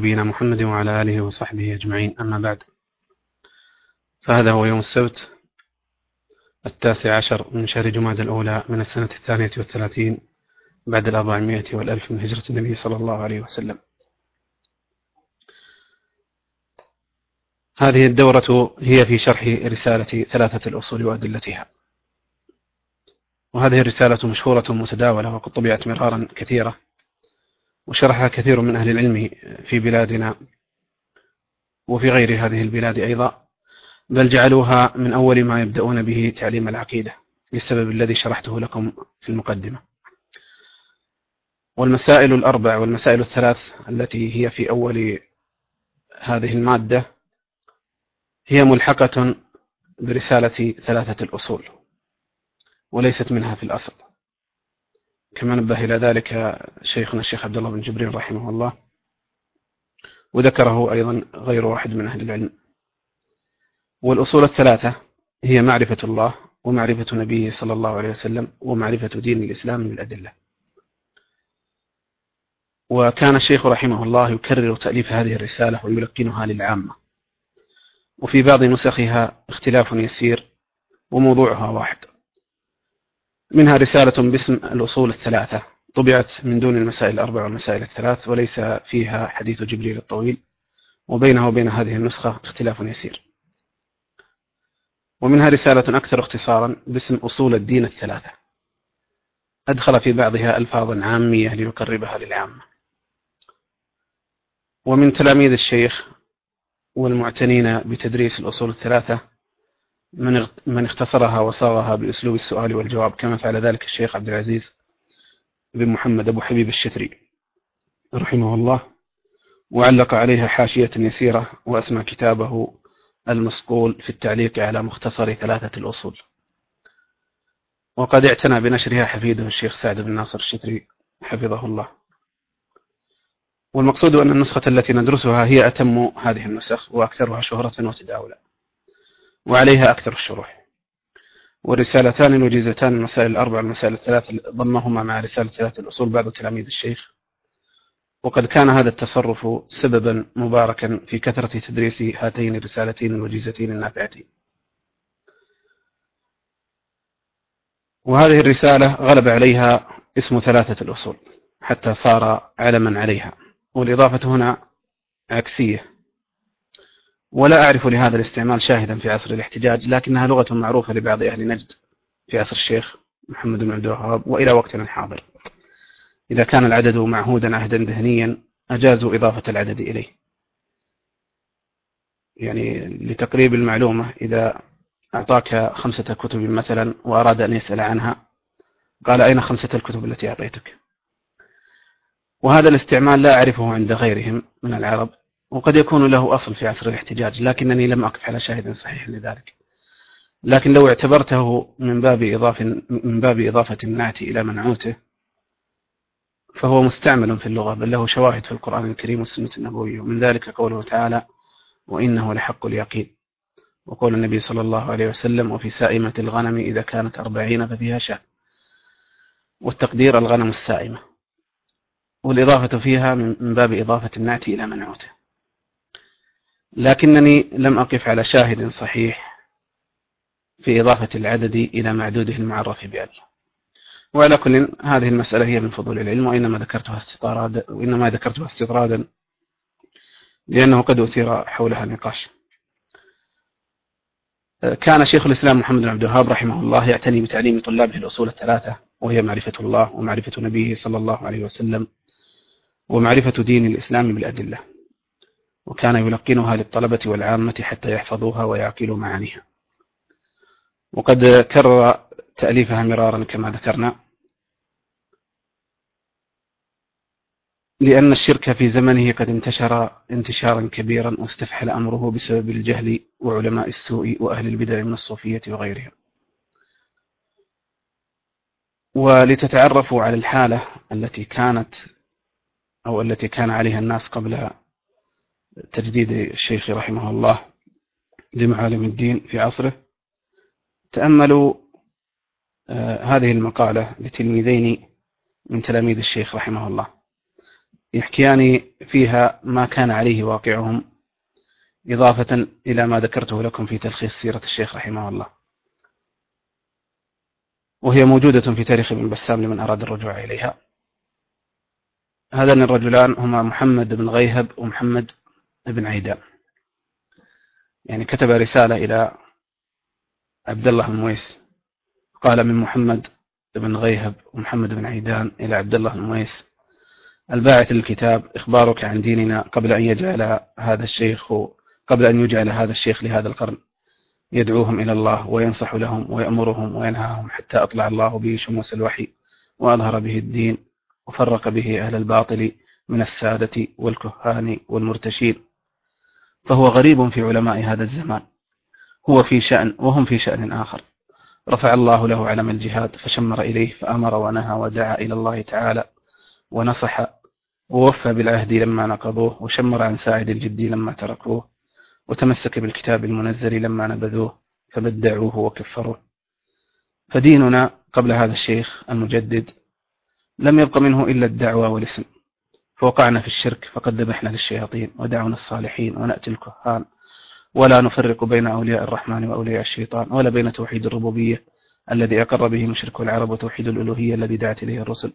نبينا محمد وعلى آله وصحبه أجمعين. أما بعد فهذا هو يوم السبت التاسع عشر من شهر جماد الأولى من السنة الثانية والثلاثين بعد الأربعمائة والألف من هجرة النبي صلى الله عليه وسلم. هذه الدورة هي في شرح رسالة ثلاثة الأصول وأدلتها. وهذه الرسالة مشهورة متداولة وقد طبعت مرارا كثيرة. وشرحها كثير من أهل العلم في بلادنا وفي غير هذه البلاد أيضا بل جعلوها من أول ما يبدأون به تعليم العقيدة للسبب الذي شرحته لكم في المقدمة. والمسائل الأربع والمسائل الثلاث التي هي في أول هذه المادة هي ملحقة برسالة ثلاثة الأصول وليست منها في الأصل. كما نبه إلى ذلك شيخنا الشيخ عبد الله بن جبريل رحمه الله وذكره أيضا غير واحد من أهل العلم. والأصول الثلاثة هي معرفة الله ومعرفة نبيه صلى الله عليه وسلم ومعرفة دين الإسلام بالأدلة وكان الشيخ رحمه الله يكرر تأليف هذه الرسالة ويلقنها للعامة. وفي بعض نسخها اختلاف يسير وموضوعها واحد. منها رسالة باسم الأصول الثلاثة. طبعت من دون المسائل الأربع والمسائل الثلاث وليس فيها حديث جبريل الطويل وبينها وبين هذه النسخة اختلاف يسير. ومنها رسالة أكثر اختصارا باسم أصول الدين الثلاثة. أدخل في بعضها ألفاظا عامية ليقربها للعامة. ومن تلاميذ الشيخ والمعتنين بتدريس الأصول الثلاثة من من اختصرها وصاغها بأسلوب السؤال والجواب كما فعل ذلك الشيخ عبد العزيز بن محمد أبو حبيب الشتري رحمه الله وعلق عليها حاشية يسيرة وأسمى كتابه المصقول في التعليق على مختصر ثلاثة الأصول. وقد اعتنى بنشرها حفيده الشيخ سعد بن ناصر الشتري حفظه الله. والمقصود أن النسخة التي ندرسها هي أتم هذه النسخ وأكثرها شهرة وتداولا. وعليها أكثر الشروح. والرسالتان الوجيزتان المسائل الأربع المسائل الثلاث ضمهما مع رسالة ثلاثة الأصول بعض تلاميذ الشيخ. وقد كان هذا التصرف سببا مباركا في كثرة تدريس هاتين الرسالتين الوجيزتين النافعتين. وهذه الرسالة غلب عليها اسم ثلاثة الأصول حتى صار علما عليها. والإضافة هنا عكسية. ولا أعرف لهذا الاستعمال شاهدا في عصر الاحتجاج لكنها لغة معروفة لبعض أهل نجد في عصر الشيخ محمد بن عبد الوهاب وإلى وقتنا الحاضر إذا كان العدد معهودا عهدا ذهنيا أجازوا إضافة العدد إليه. يعني لتقريب المعلومة إذا أعطاك خمسة كتب مثلا وأراد أن يسأل عنها قال أين خمسة الكتب التي أعطيتك؟ وهذا الاستعمال لا أعرفه عند غيرهم من العرب. وقد يكون له أصل في عصر الاحتجاج لكنني لم أقف على شاهد صحيح لذلك. لكن لو اعتبرته من باب إضافة من باب إضافة النعت إلى منعوته فهو مستعمل في اللغة بل له شواهد في القرآن الكريم والسنة النبوية. ومن ذلك قوله تعالى وإنه لحق اليقين وقول النبي صلى الله عليه وسلم وفي سائمة الغنم إذا كانت أربعين ففيها شاة والتقدير الغنم السائمة والإضافة فيها من باب إضافة النعت إلى منعوته. لكنني لم أقف على شاهد صحيح في إضافة العدد إلى معدوده المعرف بأل وعلى كل هذه المسألة هي من فضول العلم وإنما ذكرتها استطرادا وإنما ذكرتها استطرادا لأنه قد أثير حولها نقاش كان شيخ الإسلام محمد بن عبد الوهاب رحمه الله يعتني بتعليم طلابه الأصول الثلاثة وهي معرفة الله ومعرفة نبيه صلى الله عليه وسلم ومعرفة دين الإسلام بالأدلة. وكان يلقنها للطلبة والعامة حتى يحفظوها ويعقلوا معانيها. وقد كرر تأليفها مرارا كما ذكرنا. لأن الشرك في زمنه قد انتشر انتشارا كبيرا واستفحل أمره بسبب الجهل وعلماء السوء وأهل البدع من الصوفية وغيرهم. ولتتعرفوا على الحالة التي كانت أو التي كان عليها الناس قبل تجديد الشيخ رحمه الله لمعالم الدين في عصره. تأملوا آه، هذه المقالة لتلميذين من تلاميذ الشيخ رحمه الله. يحكيان فيها ما كان عليه واقعهم إضافة إلى ما ذكرته لكم في تلخيص سيرة الشيخ رحمه الله. وهي موجودة في تاريخ ابن بسام لمن أراد الرجوع إليها. هذان الرجلان هما محمد بن غيهب ومحمد بن عيدان. يعني كتب رسالة إلى عبد الله بن مويس. قال من محمد بن غيهب ومحمد بن عيدان إلى عبد الله بن مويس. الباعث للكتاب إخبارك عن ديننا قبل أن يجعل هذا الشيخ قبل أن يجعل هذا الشيخ لهذا القرن. يدعوهم إلى الله وينصح لهم ويأمرهم وينهاهم حتى أطلع الله به شموس الوحي وأظهر به الدين وفرق به أهل الباطل من السادة والكهان والمرتشين. فهو غريب في علماء هذا الزمان. هو في شأن وهم في شأن آخر. رفع الله له علم الجهاد فشمر إليه فأمر ونهى ودعا إلى الله تعالى ونصح ووفى بالعهد لما نقضوه وشمر عن ساعد الجد لما تركوه وتمسك بالكتاب المنزل لما نبذوه فبدعوه وكفروه. فديننا قبل هذا الشيخ المجدد لم يبق منه إلا الدعوة والاسم. فوقعنا في الشرك فقد ذبحنا للشياطين ودعونا الصالحين ونأتي الكهان ولا نفرق بين أولياء الرحمن وأولياء الشيطان ولا بين توحيد الربوبية الذي أقر به مشرك العرب وتوحيد الألوهية الذي دعت إليه الرسل.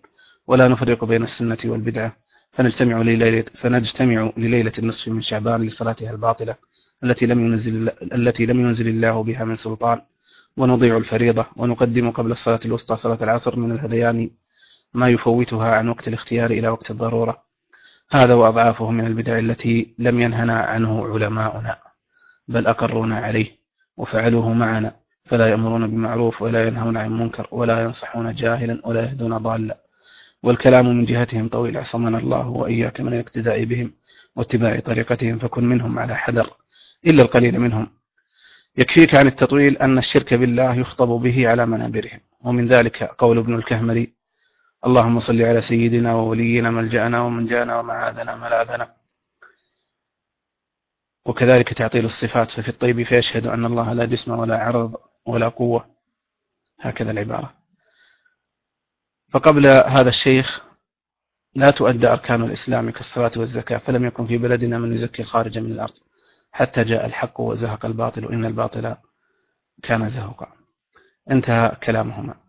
ولا نفرق بين السنة والبدعة. فنجتمع لليلة, فنجتمع لليلة النصف من شعبان لصلاتها الباطلة التي لم ينزل التي لم ينزل الله بها من سلطان. ونضيع الفريضة ونقدم قبل الصلاة الوسطى صلاة العصر من الهذيان ما يفوتها عن وقت الاختيار إلى وقت الضرورة. هذا وأضعافه من البدع التي لم ينهنا عنه علماؤنا بل أقرونا عليه وفعلوه معنا فلا يأمرون بمعروف ولا ينهون عن منكر ولا ينصحون جاهلا ولا يهدون ضالا. والكلام من جهتهم طويل عصمنا الله وإياك من الاقتداء بهم واتباع طريقتهم فكن منهم على حذر إلا القليل منهم. يكفيك عن التطويل أن الشرك بالله يخطب به على منابرهم. ومن ذلك قول ابن الكهمري اللهم صل على سيدنا وولينا ملجأنا ومن جاءنا ومعاذنا ملاذنا وكذلك تعطيل الصفات ففي الطيب فيشهد أن الله لا جسم ولا عرض ولا قوة. هكذا العبارة. فقبل هذا الشيخ لا تؤدى أركان الإسلام كالصلاة والزكاة فلم يكن في بلدنا من يزكي الخارج من الأرض. حتى جاء الحق وزهق الباطل وإن الباطل كان زهقا انتهى كلامهما.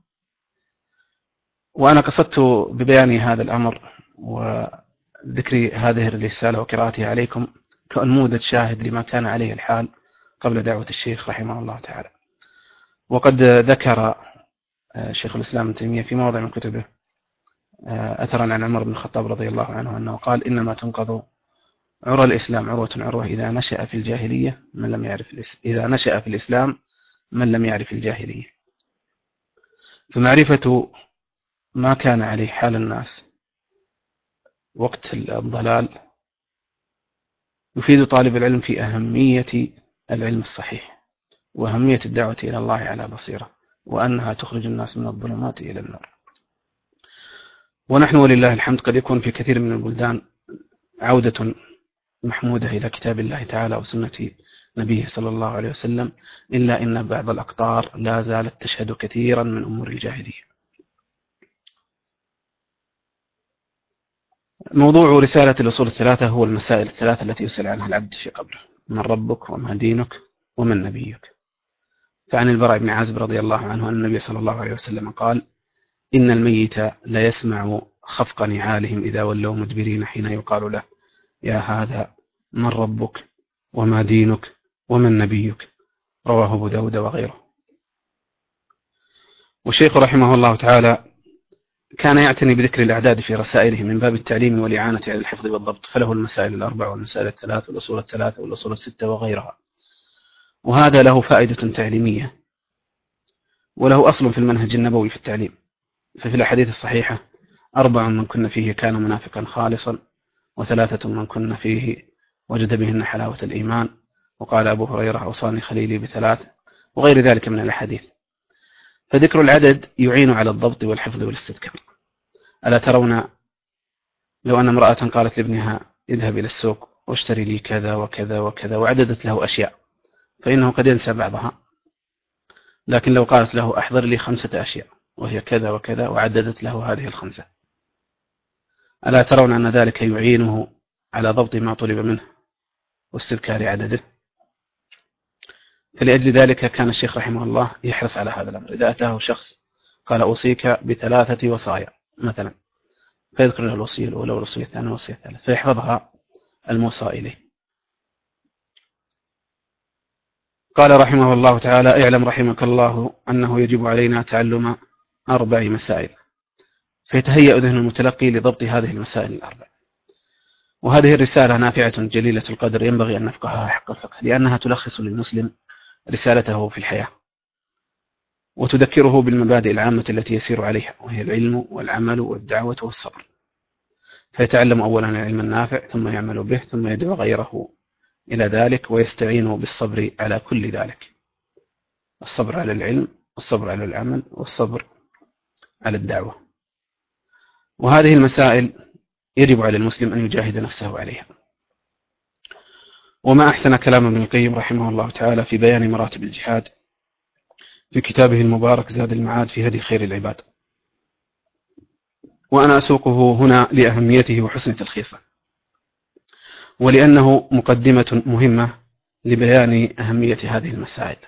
وأنا قصدت ببيان هذا الأمر وذكر هذه الرسالة وقراءتها عليكم كنموذج شاهد لما كان عليه الحال قبل دعوة الشيخ رحمه الله تعالى. وقد ذكر آه، شيخ الإسلام ابن تيمية في موضع من كتبه آه، أثرا عن عمر بن الخطاب رضي الله عنه أنه قال إنما تنقض عرى الإسلام عروة عروة إذا نشأ في الجاهلية من لم يعرف إذا نشأ في الإسلام من لم يعرف الجاهلية. فمعرفة ما كان عليه حال الناس. وقت الضلال يفيد طالب العلم في أهمية العلم الصحيح وأهمية الدعوة إلى الله على بصيرة وأنها تخرج الناس من الظلمات إلى النور. ونحن ولله الحمد قد يكون في كثير من البلدان عودة محمودة إلى كتاب الله تعالى وسنة نبيه صلى الله عليه وسلم إلا إن بعض الأقطار لا زالت تشهد كثيرا من أمور الجاهلية. موضوع رسالة الأصول الثلاثة هو المسائل الثلاثة التي يسأل عنها العبد في قبره من ربك وما دينك ومن نبيك. فعن البراء بن عازب رضي الله عنه أن النبي صلى الله عليه وسلم قال إن الميت لا يسمع خفق نعالهم إذا ولوا مدبرين حين يقال له يا هذا من ربك وما دينك ومن نبيك؟ رواه أبو داود وغيره. والشيخ رحمه الله تعالى كان يعتني بذكر الأعداد في رسائله من باب التعليم والإعانة على الحفظ والضبط فله المسائل الأربع والمسائل الثلاث والأصول الثلاثة والأصول الستة وغيرها. وهذا له فائدة تعليمية وله أصل في المنهج النبوي في التعليم. ففي الأحاديث الصحيحة أربع من كن فيه كان منافقا خالصا وثلاثة من كن فيه وجد بهن حلاوة الإيمان. وقال أبو هريرة أوصاني خليلي بثلاث وغير ذلك من الأحاديث. فذكر العدد يعين على الضبط والحفظ والاستذكار. ألا ترون لو أن امرأة قالت لابنها اذهب إلى السوق واشتري لي كذا وكذا وكذا وعددت له أشياء فإنه قد ينسى بعضها. لكن لو قالت له أحضر لي خمسة أشياء وهي كذا وكذا وعددت له هذه الخمسة. ألا ترون أن ذلك يعينه على ضبط ما طلب منه واستذكار عدده؟ فلأجل ذلك كان الشيخ رحمه الله يحرص على هذا الأمر. إذا أتاه شخص قال أوصيك بثلاثة وصايا مثلا فيذكر له الوصية الأولى والوصية الثانية والوصية الثالثة فيحفظها الموصى إليه قال رحمه الله تعالى اعلم رحمك الله أنه يجب علينا تعلم أربع مسائل. فيتهيأ ذهن المتلقي لضبط هذه المسائل الأربع. وهذه الرسالة نافعة جليلة القدر ينبغي أن نفقهها حق الفقه لأنها تلخص للمسلم رسالته في الحياة. وتذكره بالمبادئ العامة التي يسير عليها وهي العلم والعمل والدعوة والصبر. فيتعلم أولا العلم النافع ثم يعمل به ثم يدعو غيره إلى ذلك ويستعين بالصبر على كل ذلك. الصبر على العلم والصبر على العمل والصبر على الدعوة. وهذه المسائل يجب على المسلم أن يجاهد نفسه عليها. وما أحسن كلام ابن القيم رحمه الله تعالى في بيان مراتب الجهاد في كتابه المبارك زاد المعاد في هدي خير العباد. وأنا أسوقه هنا لأهميته وحسن تلخيصه. ولأنه مقدمة مهمة لبيان أهمية هذه المسائل.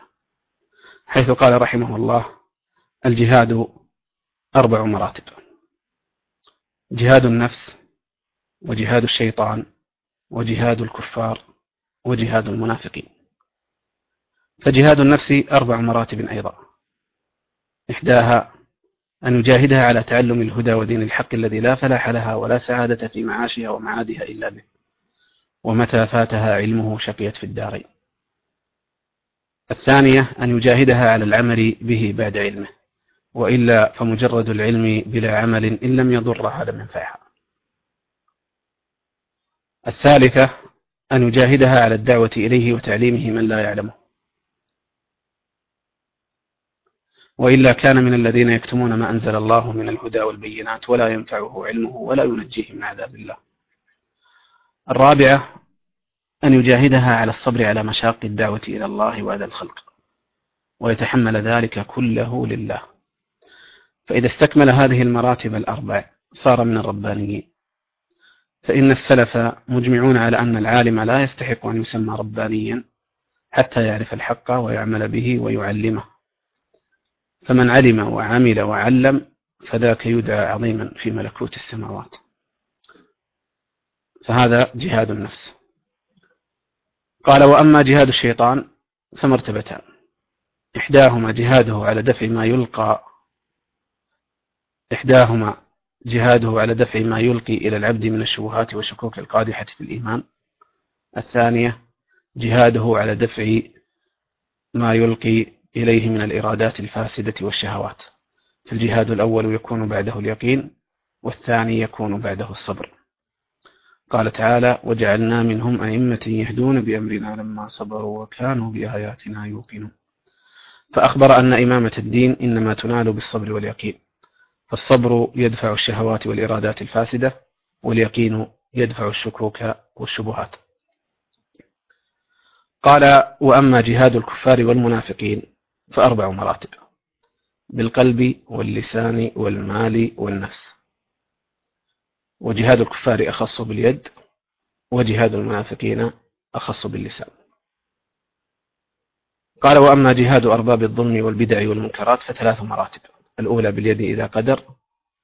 حيث قال رحمه الله الجهاد أربع مراتب. جهاد النفس وجهاد الشيطان وجهاد الكفار وجهاد المنافقين. فجهاد النفس أربع مراتب أيضا. إحداها أن يجاهدها على تعلم الهدى ودين الحق الذي لا فلاح لها ولا سعادة في معاشها ومعادها إلا به. ومتى فاتها علمه شقيت في الدارين الثانية أن يجاهدها على العمل به بعد علمه. وإلا فمجرد العلم بلا عمل إن لم يضرها لم ينفعها الثالثة أن يجاهدها على الدعوة إليه وتعليمه من لا يعلمه. وإلا كان من الذين يكتمون ما أنزل الله من الهدى والبينات ولا ينفعه علمه ولا ينجيه من عذاب الله. الرابعة أن يجاهدها على الصبر على مشاق الدعوة إلى الله وأذى الخلق ويتحمل ذلك كله لله. فإذا استكمل هذه المراتب الأربع صار من الربانيين. فإن السلف مجمعون على أن العالم لا يستحق أن يسمى ربانيا حتى يعرف الحق ويعمل به ويعلمه. فمن علم وعمل وعلم فذاك يدعى عظيما في ملكوت السماوات. فهذا جهاد النفس. قال وأما جهاد الشيطان فمرتبتان. إحداهما جهاده على دفع ما يلقى إحداهما جهاده على دفع ما يلقي إلى العبد من الشبهات والشكوك القادحة في الإيمان. الثانية جهاده على دفع ما يلقي إليه من الإرادات الفاسدة والشهوات. فالجهاد الأول يكون بعده اليقين والثاني يكون بعده الصبر. قال تعالى وجعلنا منهم أئمة يهدون بأمرنا لما صبروا وكانوا بآياتنا يوقنون. فأخبر أن إمامة الدين إنما تنال بالصبر واليقين. فالصبر يدفع الشهوات والإرادات الفاسدة واليقين يدفع الشكوك والشبهات. قال وأما جهاد الكفار والمنافقين فأربع مراتب بالقلب واللسان والمال والنفس. وجهاد الكفار أخص باليد وجهاد المنافقين أخص باللسان. قال وأما جهاد أرباب الظلم والبدع والمنكرات فثلاث مراتب. الأولى باليد إذا قدر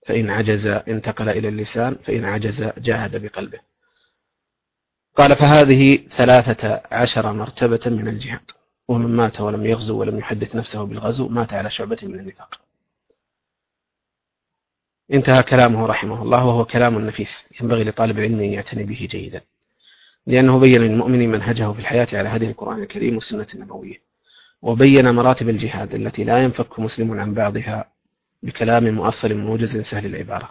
فإن عجز انتقل إلى اللسان فإن عجز جاهد بقلبه. قال فهذه ثلاثة عشر مرتبة من الجهاد. ومن مات ولم يغزو ولم يحدث نفسه بالغزو مات على شعبة من النفاق. انتهى كلامه رحمه الله وهو كلام نفيس. ينبغي لطالب العلم أن يعتني به جيدا. لأنه بين للمؤمن منهجه في الحياة على هذه القرآن الكريم والسنة النبوية. وبين مراتب الجهاد التي لا ينفك مسلم عن بعضها بكلام مؤصل موجز سهل العبارة.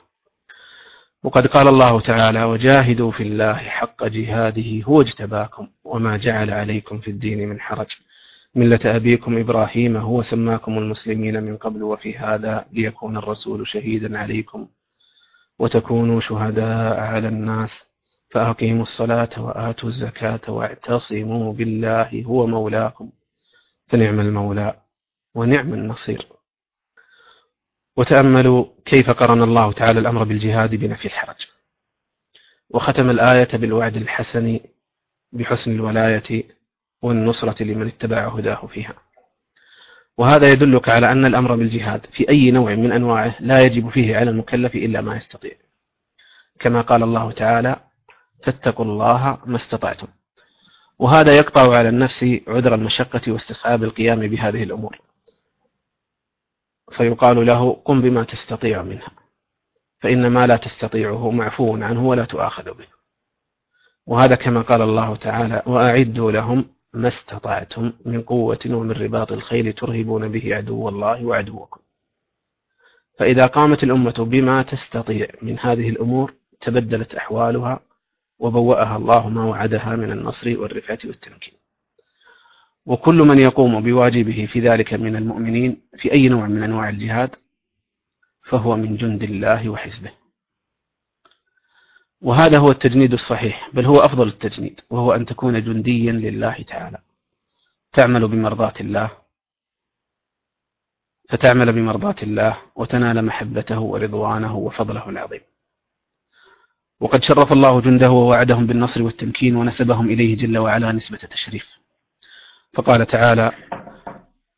وقد قال الله تعالى وجاهدوا في الله حق جهاده هو اجتباكم وما جعل عليكم في الدين من حرج. ملة أبيكم إبراهيم هو سماكم المسلمين من قبل وفي هذا ليكون الرسول شهيدا عليكم وتكونوا شهداء على الناس. فأقيموا الصلاة وآتوا الزكاة واعتصموا بالله هو مولاكم فنعم المولى ونعم النصير. وتأملوا كيف قرن الله تعالى الأمر بالجهاد بنفي الحرج. وختم الآية بالوعد الحسن بحسن الولاية والنصرة لمن اتبع هداه فيها. وهذا يدلك على أن الأمر بالجهاد في أي نوع من أنواعه لا يجب فيه على المكلف إلا ما يستطيع. كما قال الله تعالى فاتقوا الله ما استطعتم وهذا يقطع على النفس عذر المشقة واستصعاب القيام بهذه الأمور. فيقال له قم بما تستطيع منها فإن ما لا تستطيعه معفو عنه ولا تؤاخذ به. وهذا كما قال الله تعالى وأعدوا لهم ما استطعتم من قوة ومن رباط الخيل ترهبون به عدو الله وعدوكم. فإذا قامت الأمة بما تستطيع من هذه الأمور تبدلت أحوالها وبوأها الله ما وعدها من النصر والرفعة والتمكين. وكل من يقوم بواجبه في ذلك من المؤمنين في أي نوع من أنواع الجهاد فهو من جند الله وحزبه. وهذا هو التجنيد الصحيح بل هو أفضل التجنيد وهو أن تكون جنديا لله تعالى. تعمل بمرضاة الله فتعمل بمرضاة الله وتنال محبته ورضوانه وفضله العظيم. وقد شرف الله جنده ووعدهم بالنصر والتمكين ونسبهم إليه جل وعلا نسبة تشريف. فقال تعالى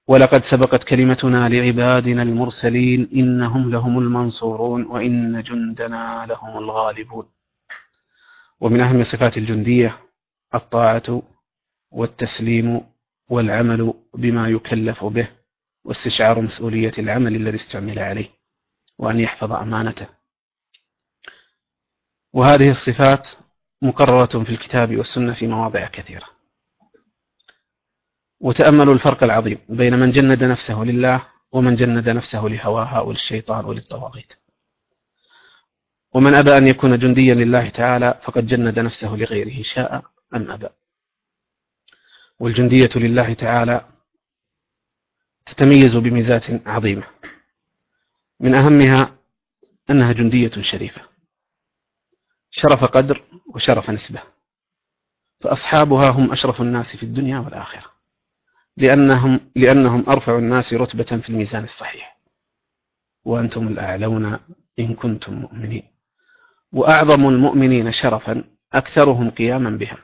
ولقد سبقت كلمتنا لعبادنا المرسلين إنهم لهم المنصورون وإن جندنا لهم الغالبون. ومن أهم صفات الجندية الطاعة والتسليم والعمل بما يكلف به واستشعار مسؤولية العمل الذي استعمل عليه وأن يحفظ أمانته. وهذه الصفات مقررة في الكتاب والسنة في مواضع كثيرة. وتأملوا الفرق العظيم بين من جند نفسه لله ومن جند نفسه لهواها وللشيطان وللطواغيت. ومن أبى أن يكون جنديا لله تعالى فقد جند نفسه لغيره شاء أم أبى. والجندية لله تعالى تتميز بميزات عظيمة. من أهمها أنها جندية شريفة. شرف قدر وشرف نسبة. فأصحابها هم أشرف الناس في الدنيا والآخرة. لأنهم, لأنهم أرفع الناس رتبة في الميزان الصحيح. وأنتم الأعلون إن كنتم مؤمنين. وأعظم المؤمنين شرفا أكثرهم قياما بها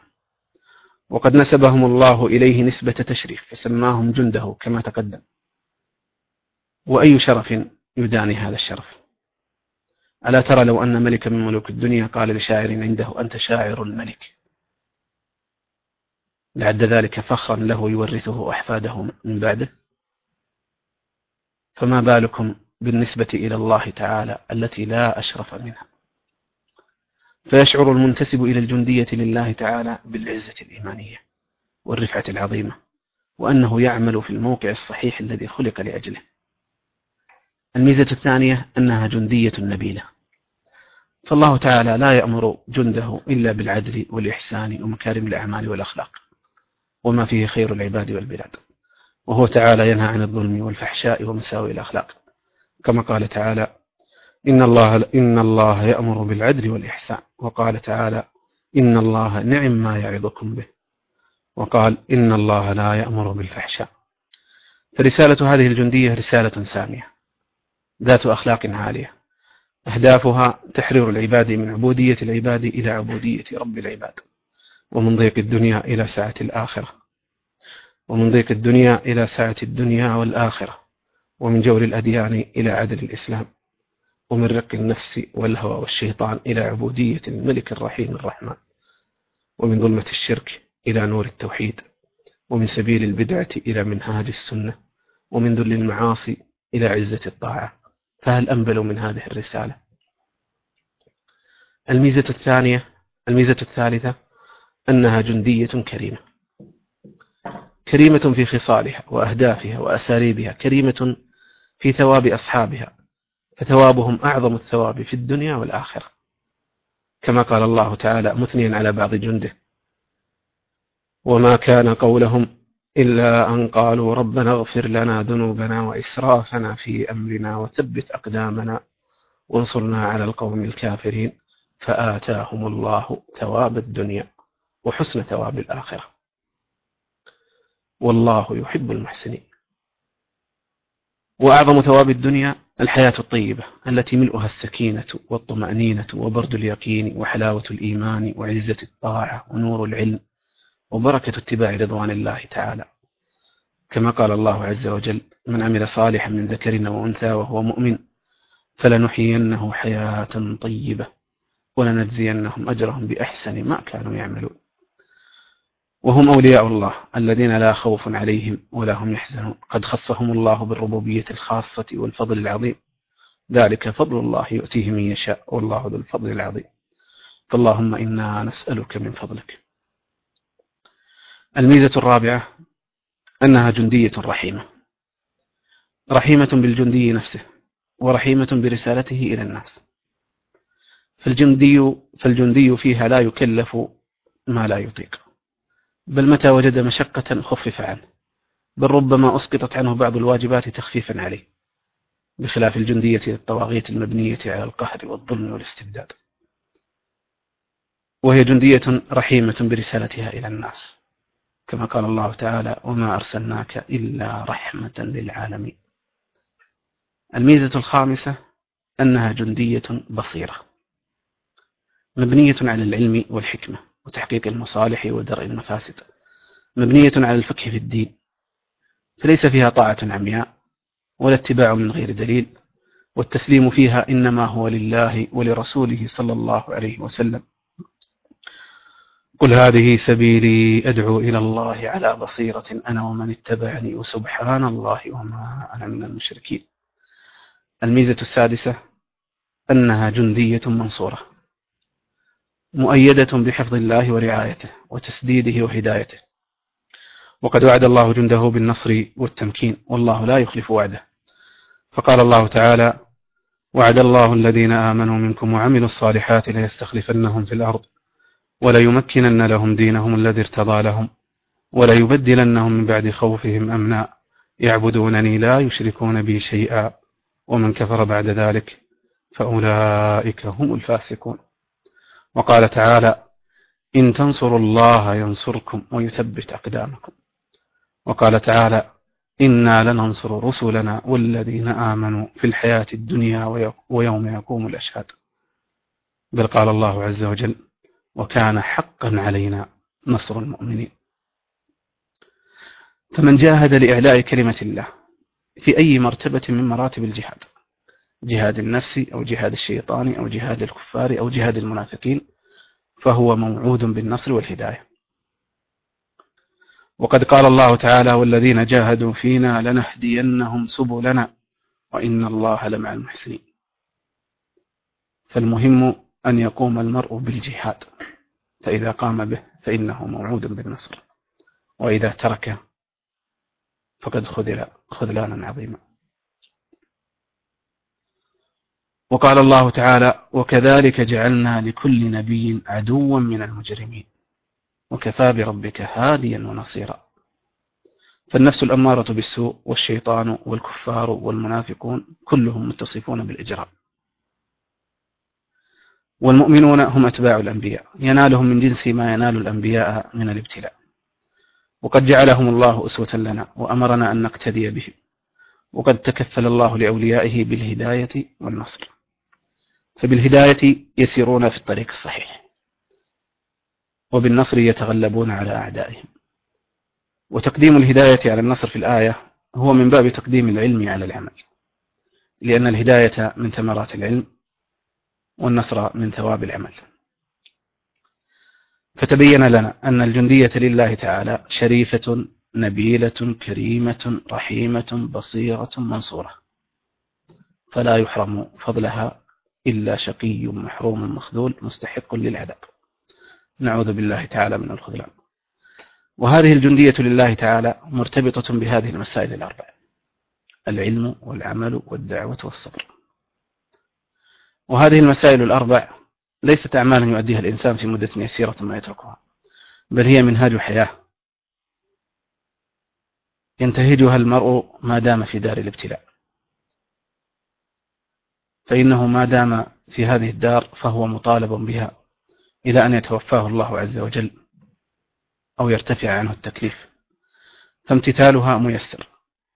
وقد نسبهم الله إليه نسبة تشريف فسماهم جنده كما تقدم. وأي شرف يداني هذا الشرف؟ ألا ترى لو أن ملكا من ملوك الدنيا قال لشاعر عنده أنت شاعر الملك. لعد ذلك فخرا له يورثه أحفاده من بعده. فما بالكم بالنسبة إلى الله تعالى التي لا أشرف منها؟ فيشعر المنتسب إلى الجندية لله تعالى بالعزة الإيمانية والرفعة العظيمة وأنه يعمل في الموقع الصحيح الذي خلق لأجله. الميزة الثانية أنها جندية نبيلة. فالله تعالى لا يأمر جنده إلا بالعدل والإحسان ومكارم الأعمال والأخلاق. وما فيه خير العباد والبلاد. وهو تعالى ينهى عن الظلم والفحشاء ومساوئ الأخلاق. كما قال تعالى إن الله إن الله يأمر بالعدل والإحسان. وقال تعالى إن الله نعم ما يعظكم به. وقال إن الله لا يأمر بالفحشاء. فرسالة هذه الجندية رسالة سامية. ذات أخلاق عالية. أهدافها تحرير العباد من عبودية العباد إلى عبودية رب العباد. ومن ضيق الدنيا إلى سعة الآخرة. ومن ضيق الدنيا إلى سعة الدنيا والآخرة. ومن جور الأديان إلى عدل الإسلام. ومن رق النفس والهوى والشيطان إلى عبودية الملك الرحيم الرحمن. ومن ظلمة الشرك إلى نور التوحيد. ومن سبيل البدعة إلى منهاج السنة. ومن ذل المعاصي إلى عزة الطاعة. فهل أنبل من هذه الرسالة؟ الميزة الثانية الميزة الثالثة أنها جندية كريمة. كريمة في خصالها وأهدافها وأساليبها كريمة في ثواب أصحابها فثوابهم أعظم الثواب في الدنيا والآخرة. كما قال الله تعالى مثنيا على بعض جنده وما كان قولهم إلا أن قالوا ربنا اغفر لنا ذنوبنا وإسرافنا في أمرنا وثبت أقدامنا وانصرنا على القوم الكافرين فآتاهم الله ثواب الدنيا. وحسن ثواب الآخرة. والله يحب المحسنين. وأعظم ثواب الدنيا الحياة الطيبة التي ملؤها السكينة والطمأنينة وبرد اليقين وحلاوة الإيمان وعزة الطاعة ونور العلم وبركة اتباع رضوان الله تعالى. كما قال الله عز وجل من عمل صالحا من ذكر وأنثى وهو مؤمن فلنحيينه حياة طيبة ولنجزينهم أجرهم بأحسن ما كانوا يعملون. وهم أولياء الله الذين لا خوف عليهم ولا هم يحزنون. قد خصهم الله بالربوبية الخاصة والفضل العظيم. ذلك فضل الله يؤتيه من يشاء والله ذو الفضل العظيم. فاللهم إنا نسألك من فضلك. الميزة الرابعة أنها جندية رحيمة. رحيمة بالجندي نفسه ورحيمة برسالته إلى الناس. فالجندي فالجندي فيها لا يكلف ما لا يطيق. بل متى وجد مشقة خفف عنه بل ربما أسقطت عنه بعض الواجبات تخفيفا عليه بخلاف الجندية الطواغية المبنية على القهر والظلم والاستبداد. وهي جندية رحيمة برسالتها إلى الناس كما قال الله تعالى وما أرسلناك إلا رحمة للعالمين الميزة الخامسة أنها جندية بصيرة مبنية على العلم والحكمة. وتحقيق المصالح ودرء المفاسد. مبنية على الفقه في الدين. فليس فيها طاعة عمياء ولا اتباع من غير دليل والتسليم فيها إنما هو لله ولرسوله صلى الله عليه وسلم. قل هذه سبيلي أدعو إلى الله على بصيرة أنا ومن اتبعني وسبحان الله وما أنا من المشركين. الميزة السادسة أنها جندية منصورة. مؤيدة بحفظ الله ورعايته وتسديده وهدايته. وقد وعد الله جنده بالنصر والتمكين والله لا يخلف وعده. فقال الله تعالى وعد الله الذين آمنوا منكم وعملوا الصالحات ليستخلفنهم في الأرض وليمكنن لهم دينهم الذي ارتضى لهم وليبدلنهم من بعد خوفهم أمنا. يعبدونني لا يشركون بي شيئا ومن كفر بعد ذلك فأولئك هم الفاسقون. وقال تعالى إن تنصروا الله ينصركم ويثبت أقدامكم. وقال تعالى إنا لننصر رسلنا والذين آمنوا في الحياة الدنيا ويوم يقوم الأشهاد. بل قال الله عز وجل وكان حقا علينا نصر المؤمنين. فمن جاهد لإعلاء كلمة الله في أي مرتبة من مراتب الجهاد جهاد النفس أو جهاد الشيطان أو جهاد الكفار أو جهاد المنافقين فهو موعود بالنصر والهداية. وقد قال الله تعالى والذين جاهدوا فينا لنهدينهم سبلنا وإن الله لمع المحسنين. فالمهم أن يقوم المرء بالجهاد فإذا قام به فإنه موعود بالنصر. وإذا تركه فقد خذل خذلانا عظيما. وقال الله تعالى وكذلك جعلنا لكل نبي عدوا من المجرمين. وكفى بربك هاديا ونصيرا. فالنفس الأمارة بالسوء والشيطان والكفار والمنافقون كلهم متصفون بالإجرام. والمؤمنون هم أتباع الأنبياء. ينالهم من جنس ما ينال الأنبياء من الابتلاء. وقد جعلهم الله أسوة لنا وأمرنا أن نقتدي بهم وقد تكفل الله لأوليائه بالهداية والنصر. فبالهداية يسيرون في الطريق الصحيح وبالنصر يتغلبون على أعدائهم. وتقديم الهداية على النصر في الآية هو من باب تقديم العلم على العمل لأن الهداية من ثمرات العلم والنصر من ثواب العمل. فتبين لنا أن الجندية لله تعالى شريفة نبيلة كريمة رحيمة بصيرة منصورة فلا يحرم فضلها إلا شقي محروم مخذول مستحق للعذاب نعوذ بالله تعالى من الخذلان. وهذه الجندية لله تعالى مرتبطة بهذه المسائل الأربع العلم والعمل والدعوة والصبر. وهذه المسائل الأربع ليست أعمالا يؤديها الإنسان في مدة يسيرة ثم يتركها بل هي منهاج حياة. ينتهجها المرء ما دام في دار الابتلاء. فإنه ما دام في هذه الدار فهو مطالب بها إلى أن يتوفاه الله عز وجل أو يرتفع عنه التكليف. فامتثالها ميسر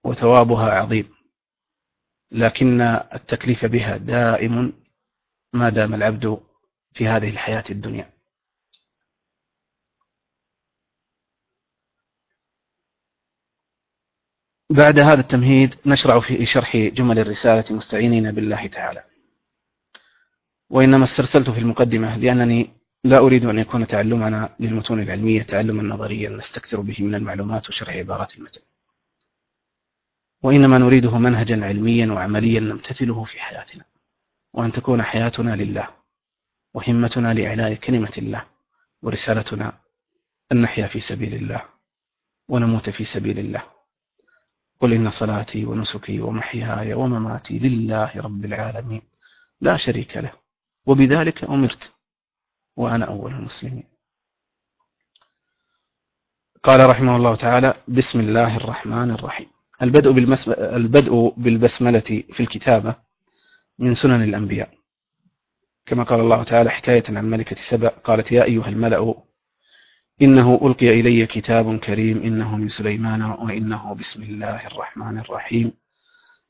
وثوابها عظيم لكن التكليف بها دائم ما دام العبد في هذه الحياة الدنيا. بعد هذا التمهيد نشرع في شرح جمل الرسالة مستعينين بالله تعالى. وإنما استرسلت في المقدمة لأنني لا أريد أن يكون تعلمنا للمتون العلمية تعلما نظريا نستكثر به من المعلومات وشرح عبارات المتن. وإنما نريده منهجا علميا وعمليا نمتثله في حياتنا. وأن تكون حياتنا لله وهمتنا لإعلاء كلمة الله ورسالتنا أن نحيا في سبيل الله ونموت في سبيل الله. قل إن صلاتي ونسكي ومحياي ومماتي لله رب العالمين. لا شريك له. وبذلك أمرت. وأنا أول المسلمين. قال رحمه الله تعالى بسم الله الرحمن الرحيم. البدء, البدء بالبسملة في الكتابة من سنن الأنبياء. كما قال الله تعالى حكاية عن ملكة سبأ. قالت يا أيها الملأ إنه ألقي إلي كتاب كريم إنه من سليمان وإنه بسم الله الرحمن الرحيم.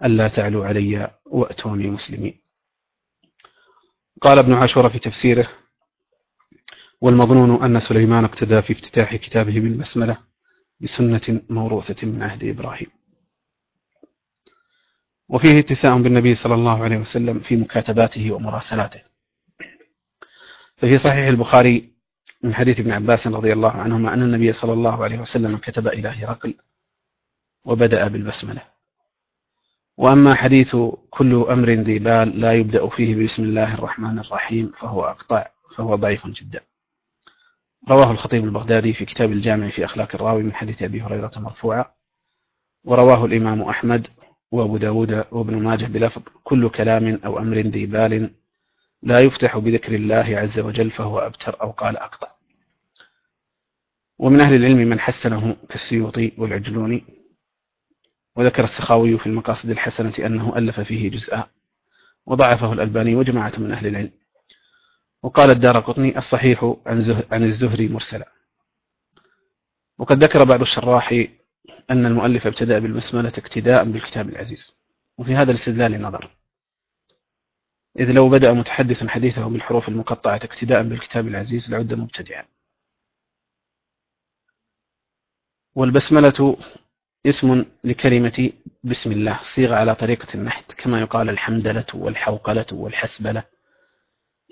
ألا تعلوا علي وأتوني مسلمين. قال ابن عاشور في تفسيره والمظنون أن سليمان اقتدى في افتتاح كتابه بالبسملة بسنة موروثة من عهد إبراهيم. وفيه اتساع بالنبي صلى الله عليه وسلم في مكاتباته ومراسلاته. ففي صحيح البخاري من حديث ابن عباس رضي الله عنهما أن النبي صلى الله عليه وسلم كتب إلى هرقل وبدأ بالبسملة. وأما حديث كل أمر ذي بال لا يبدأ فيه بسم الله الرحمن الرحيم فهو أقطع فهو ضعيف جدا. رواه الخطيب البغدادي في كتاب الجامع في أخلاق الراوي من حديث أبي هريرة مرفوعا. ورواه الإمام أحمد وأبو داود وابن ماجه بلفظ كل كلام أو أمر ذي بال لا يفتح بذكر الله عز وجل فهو أبتر أو قال أقطع. ومن أهل العلم من حسنه كالسيوطي والعجلوني. وذكر السخاوي في المقاصد الحسنة أنه ألف فيه جزءا وضعفه الألباني وجماعة من أهل العلم. وقال الدار قطني الصحيح عن, عن الزهري مرسلا. وقد ذكر بعض الشراح أن المؤلف ابتدأ بالبسملة اقتداء بالكتاب العزيز. وفي هذا الاستدلال نظر. إذ لو بدأ متحدث حديثه بالحروف المقطعة اقتداء بالكتاب العزيز لعد مبتدعا. والبسملة اسم لكلمة بسم الله صيغة على طريقة النحت كما يقال الحمدلة والحوقلة والحسبلة.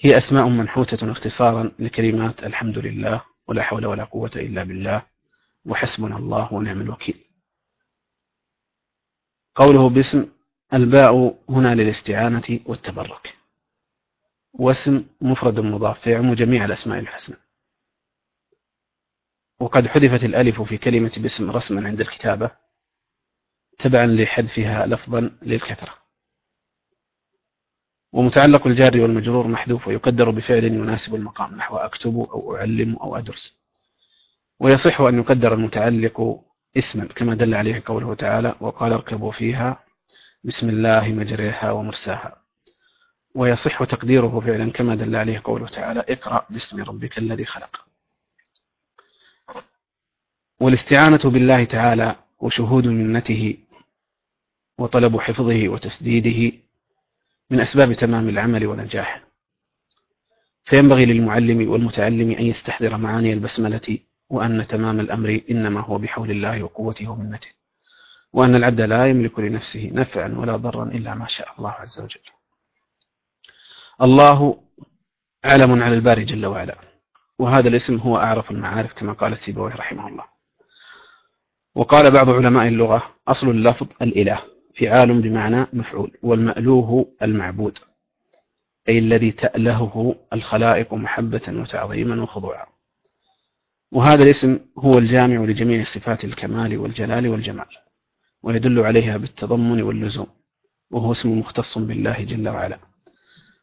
هي أسماء منحوتة اختصارا لكلمات الحمد لله ولا حول ولا قوة إلا بالله وحسبنا الله ونعم الوكيل. قوله باسم الباء هنا للاستعانة والتبرك. واسم مفرد مضاف يعم جميع الأسماء الحسنى. وقد حذفت الألف في كلمة باسم رسما عند الكتابة تبعا لحذفها لفظا للكثرة. ومتعلق الجار والمجرور محذوف ويقدر بفعل يناسب المقام نحو أكتب أو أعلم أو أدرس. ويصح أن يقدر المتعلق اسما كما دل عليه قوله تعالى وقال اركبوا فيها بسم الله مجريها ومرساها. ويصح تقديره فعلا كما دل عليه قوله تعالى اقرأ باسم ربك الذي خلق. والاستعانة بالله تعالى وشهود منته وطلب حفظه وتسديده من أسباب تمام العمل ونجاحه فينبغي للمعلم والمتعلم أن يستحضر معاني البسملة وأن تمام الأمر إنما هو بحول الله وقوته ومنته. وأن العبد لا يملك لنفسه نفعا ولا ضرا إلا ما شاء الله عز وجل. الله علم على الباري جل وعلا. وهذا الاسم هو أعرف المعارف كما قال السيبوي رحمه الله. وقال بعض علماء اللغة أصل اللفظ الإله فعال بمعنى مفعول والمألوه المعبود أي الذي تألهه الخلائق محبة وتعظيما وخضوعا. وهذا الاسم هو الجامع لجميع صفات الكمال والجلال والجمال. ويدل عليها بالتضمن واللزوم وهو اسم مختص بالله جل وعلا.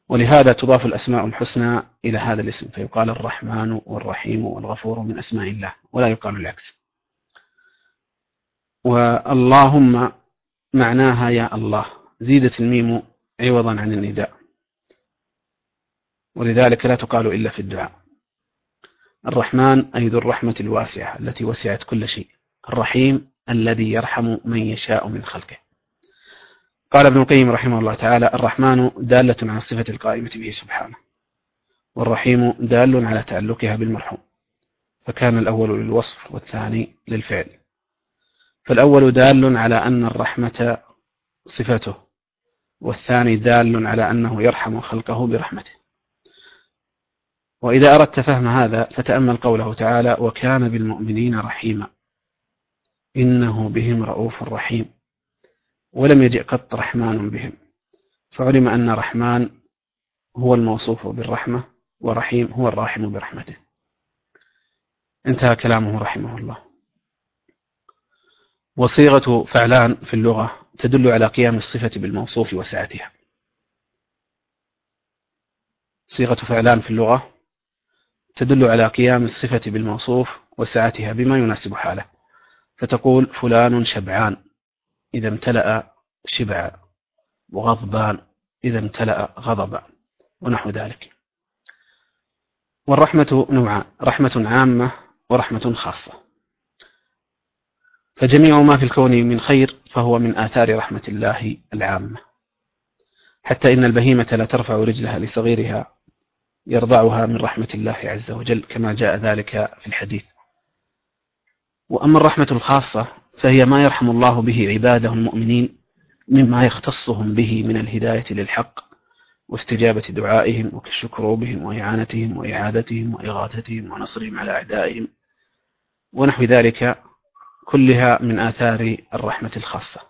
ولهذا تضاف الأسماء الحسنى إلى هذا الاسم فيقال الرحمن والرحيم والغفور من أسماء الله ولا يقال العكس. واللهم معناها يا الله زيدت الميم عوضا عن النداء. ولذلك لا تقال إلا في الدعاء. الرحمن أي ذو الرحمة الواسعة التي وسعت كل شيء. الرحيم الذي يرحم من يشاء من خلقه. قال ابن القيم رحمه الله تعالى الرحمن دالة على الصفة القائمة به سبحانه والرحيم دال على تعلقها بالمرحوم فكان الأول للوصف والثاني للفعل. فالأول دال على أن الرحمة صفته والثاني دال على أنه يرحم خلقه برحمته. وإذا أردت فهم هذا فتأمل قوله تعالى وكان بالمؤمنين رحيما. إنه بهم رؤوف رحيم. ولم يجئ قط رحمن بهم. فعلم أن رحمن هو الموصوف بالرحمة ورحيم هو الراحم برحمته. انتهى كلامه رحمه الله. وصيغة فعلان في اللغة تدل على قيام الصفة بالموصوف وسعتها. صيغة فعلان في اللغة تدل على قيام الصفة بالموصوف وسعتها بما يناسب حاله. فتقول فلان شبعان إذا امتلأ شبعا وغضبان إذا امتلأ غضبا ونحو ذلك. والرحمة نوعان رحمة عامة ورحمة خاصة. فجميع ما في الكون من خير فهو من آثار رحمة الله العامة. حتى إن البهيمة لا ترفع رجلها لصغيرها يرضعها من رحمة الله عز وجل كما جاء ذلك في الحديث. وأما الرحمة الخاصة فهي ما يرحم الله به عباده المؤمنين مما يختصهم به من الهداية للحق واستجابة دعائهم وكشف كروبهم وإعانتهم وإعادتهم وإغاثتهم ونصرهم على أعدائهم ونحو ذلك كلها من آثار الرحمة الخاصة.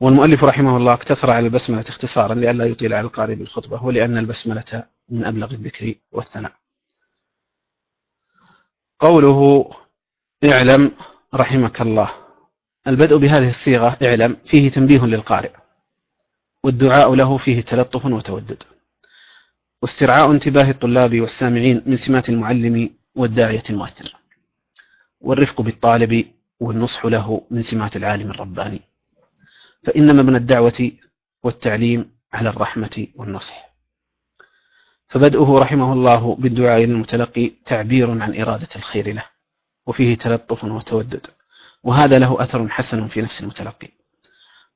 والمؤلف رحمه الله اقتصر على البسملة اختصارا لئلا يطيل على القارئ بالخطبة ولأن البسملة من أبلغ الذكر والثناء. قوله اعلم رحمك الله. البدء بهذه الصيغة اعلم فيه تنبيه للقارئ والدعاء له فيه تلطف وتودد. واسترعاء انتباه الطلاب والسامعين من سمات المعلم والداعية المؤثر والرفق بالطالب والنصح له من سمات العالم الرباني. فإن مبنى الدعوة والتعليم على الرحمة والنصح. فبدؤه رحمه الله بالدعاء للمتلقي تعبير عن إرادة الخير له وفيه تلطف وتودد وهذا له أثر حسن في نفس المتلقي.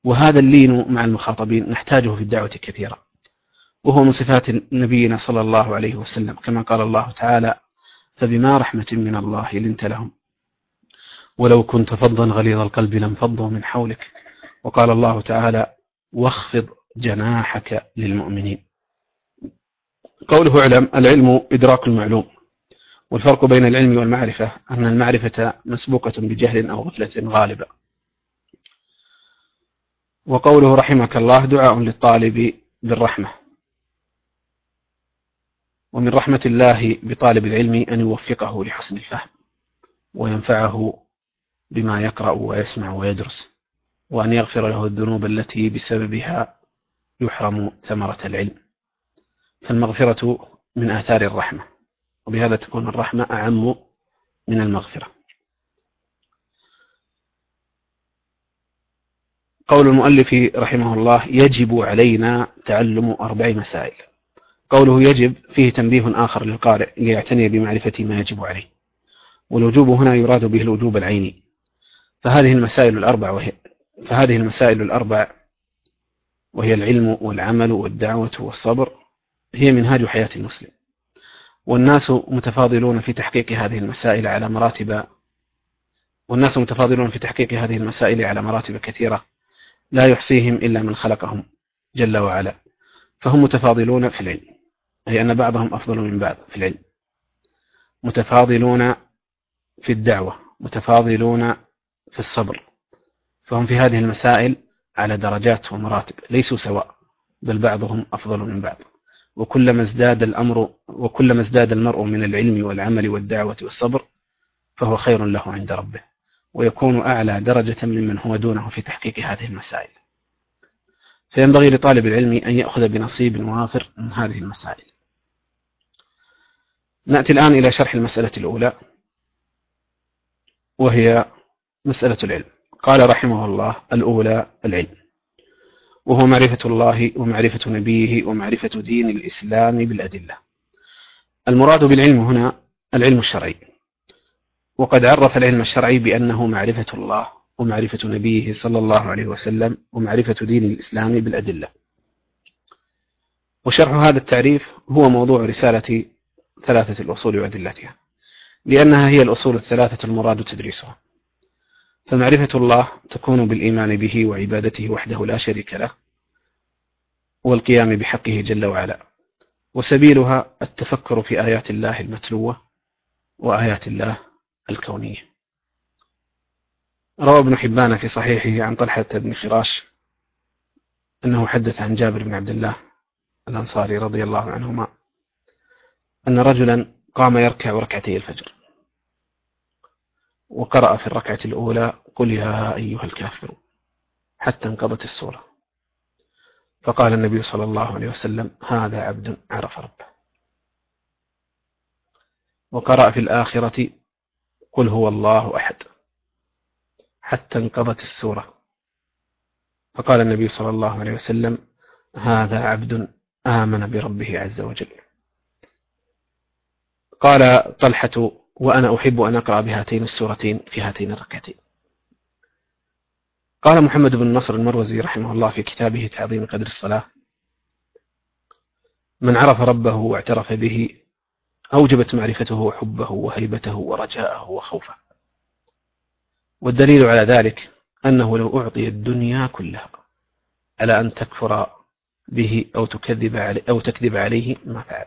وهذا اللين مع المخاطبين نحتاجه في الدعوة كثيرا وهو من صفات نبينا صلى الله عليه وسلم كما قال الله تعالى فبما رحمة من الله لنت لهم ولو كنت فظا غليظ القلب لانفضوا من حولك وقال الله تعالى واخفض جناحك للمؤمنين قوله اعلم العلم إدراك المعلوم. والفرق بين العلم والمعرفة أن المعرفة مسبوقة بجهل أو غفلة غالبة. وقوله رحمك الله دعاء للطالب بالرحمة. ومن رحمة الله بطالب العلم أن يوفقه لحسن الفهم وينفعه بما يقرأ ويسمع ويدرس وأن يغفر له الذنوب التي بسببها يحرم ثمرة العلم. فالمغفرة من آثار الرحمة وبهذا تكون الرحمة أعم من المغفرة. قول المؤلف رحمه الله يجب علينا تعلم أربع مسائل. قوله يجب فيه تنبيه آخر للقارئ ليعتني بمعرفة ما يجب عليه. والوجوب هنا يراد به الوجوب العيني. فهذه المسائل الأربع وهي فهذه المسائل الأربع وهي العلم والعمل والدعوة والصبر هي منهاج حياة المسلم. والناس متفاضلون في تحقيق هذه المسائل على مراتب والناس متفاضلون في تحقيق هذه المسائل على مراتب كثيرة لا يحصيهم إلا من خلقهم جل وعلا. فهم متفاضلون في العلم أي أن بعضهم أفضل من بعض في العلم. متفاضلون في الدعوة متفاضلون في الصبر. فهم في هذه المسائل على درجات ومراتب ليسوا سواء بل بعضهم أفضل من بعض. وكلما ازداد الأمر وكلما ازداد المرء من العلم والعمل والدعوة والصبر فهو خير له عند ربه ويكون أعلى درجة ممن هو دونه في تحقيق هذه المسائل. فينبغي لطالب العلم أن يأخذ بنصيب وافر من هذه المسائل. نأتي الآن إلى شرح المسألة الأولى وهي مسألة العلم. قال رحمه الله الأولى العلم. وهو معرفة الله ومعرفة نبيه ومعرفة دين الإسلام بالأدلة. المراد بالعلم هنا العلم الشرعي. وقد عرف العلم الشرعي بأنه معرفة الله ومعرفة نبيه صلى الله عليه وسلم ومعرفة دين الإسلام بالأدلة. وشرح هذا التعريف هو موضوع رسالة ثلاثة الأصول وأدلتها. لأنها هي الأصول الثلاثة المراد تدريسها. فمعرفة الله تكون بالإيمان به وعبادته وحده لا شريك له والقيام بحقه جل وعلا. وسبيلها التفكر في آيات الله المتلوة وآيات الله الكونية. روى ابن حبان في صحيحه عن طلحة بن خراش أنه حدث عن جابر بن عبد الله الأنصاري رضي الله عنهما أن رجلا قام يركع ركعتي الفجر. وقرأ في الركعة الأولى قل يا أيها الكافر حتى انقضت السورة. فقال النبي صلى الله عليه وسلم هذا عبد عرف ربه. وقرأ في الآخرة قل هو الله أحد حتى انقضت السورة. فقال النبي صلى الله عليه وسلم هذا عبد آمن بربه عز وجل. قال طلحة وأنا أحب أن أقرأ بهاتين السورتين في هاتين الركعتين. قال محمد بن نصر المروزي رحمه الله في كتابه تعظيم قدر الصلاة من عرف ربه واعترف به أوجبت معرفته وحبه وهيبته ورجاءه وخوفه. والدليل على ذلك أنه لو أعطي الدنيا كلها على أن تكفر به أو تكذب عليه أو تكذب عليه ما فعل.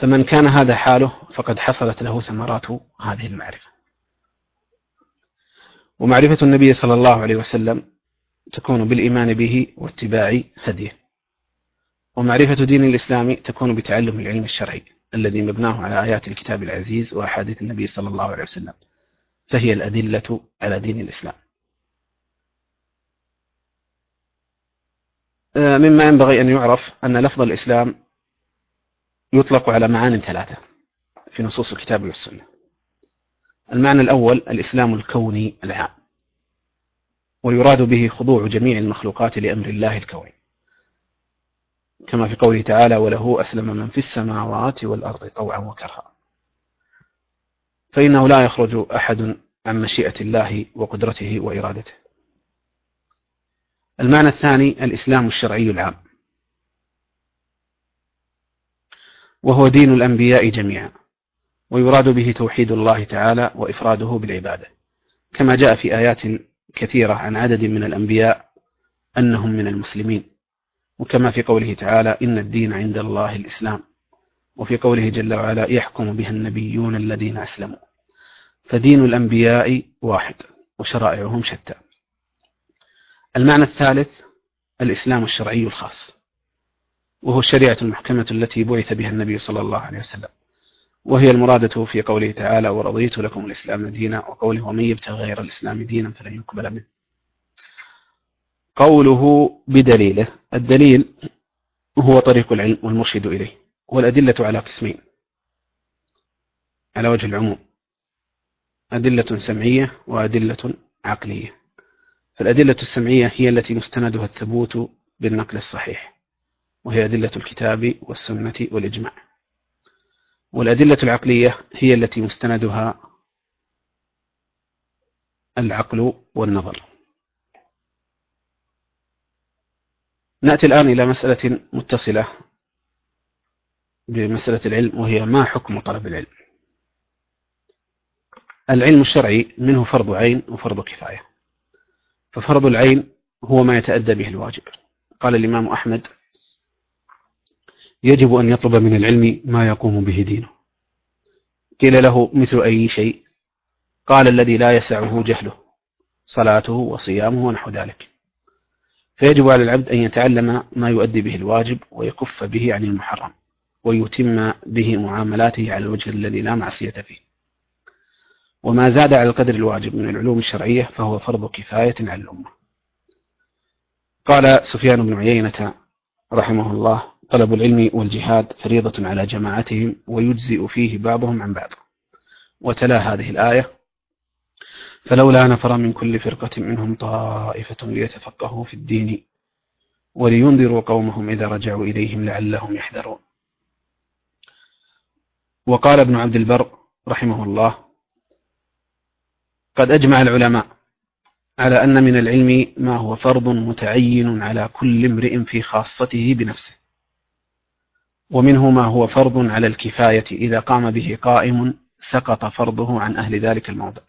فمن كان هذا حاله فقد حصلت له ثمرات هذه المعرفة. ومعرفة النبي صلى الله عليه وسلم تكون بالإيمان به واتباع هديه. ومعرفة دين الإسلام تكون بتعلم العلم الشرعي الذي مبناه على آيات الكتاب العزيز وأحاديث النبي صلى الله عليه وسلم. فهي الأدلة على دين الإسلام. آه، مما ينبغي أن يعرف أن لفظ الإسلام يطلق على معان ثلاثة في نصوص الكتاب والسنة. المعنى الأول الإسلام الكوني العام ويراد به خضوع جميع المخلوقات لأمر الله الكوني كما في قوله تعالى وله أسلم من في السماوات والأرض طوعا وكرها فإنه لا يخرج أحد عن مشيئة الله وقدرته وإرادته. المعنى الثاني الإسلام الشرعي العام. وهو دين الأنبياء جميعا ويراد به توحيد الله تعالى وإفراده بالعبادة. كما جاء في آيات كثيرة عن عدد من الأنبياء أنهم من المسلمين. وكما في قوله تعالى إن الدين عند الله الإسلام. وفي قوله جل وعلا يحكم بها النبيون الذين أسلموا. فدين الأنبياء واحد وشرائعهم شتى. المعنى الثالث الإسلام الشرعي الخاص. وهو الشريعة المحكمة التي بعث بها النبي صلى الله عليه وسلم. وهي المرادة في قوله تعالى ورضيت لكم الإسلام دينا وقوله ومن يبتغي غير الإسلام دينا فلن يقبل منه قوله بدليله الدليل هو طريق العلم والمرشد إليه والأدلة على قسمين. على وجه العموم أدلة سمعية وأدلة عقلية. فالأدلة السمعية هي التي مستندها الثبوت بالنقل الصحيح. وهي أدلة الكتاب والسنة والإجماع. والأدلة العقلية هي التي مستندها العقل والنظر. نأتي الآن إلى مسألة متصلة بمسألة العلم وهي ما حكم طلب العلم؟ العلم الشرعي منه فرض عين وفرض كفاية. ففرض العين هو ما يتأدى به الواجب. قال الإمام أحمد يجب أن يطلب من العلم ما يقوم به دينه. قيل له مثل أي شيء؟ قال الذي لا يسعه جهله صلاته وصيامه ونحو ذلك. فيجب على العبد أن يتعلم ما يؤدي به الواجب ويكف به عن المحرم ويتم به معاملاته على الوجه الذي لا معصية فيه. وما زاد على القدر الواجب من العلوم الشرعية فهو فرض كفاية على الأمة. قال سفيان بن عيينة رحمه الله طلب العلم والجهاد فريضة على جماعتهم ويجزئ فيه بعضهم عن بعض. وتلا هذه الآية فلولا نفر من كل فرقة منهم طائفة ليتفقهوا في الدين ولينذروا قومهم إذا رجعوا إليهم لعلهم يحذرون. وقال ابن عبد البر رحمه الله قد أجمع العلماء على أن من العلم ما هو فرض متعين على كل امرئ في خاصته بنفسه. ومنه ما هو فرض على الكفاية إذا قام به قائم سقط فرضه عن أهل ذلك الموضع.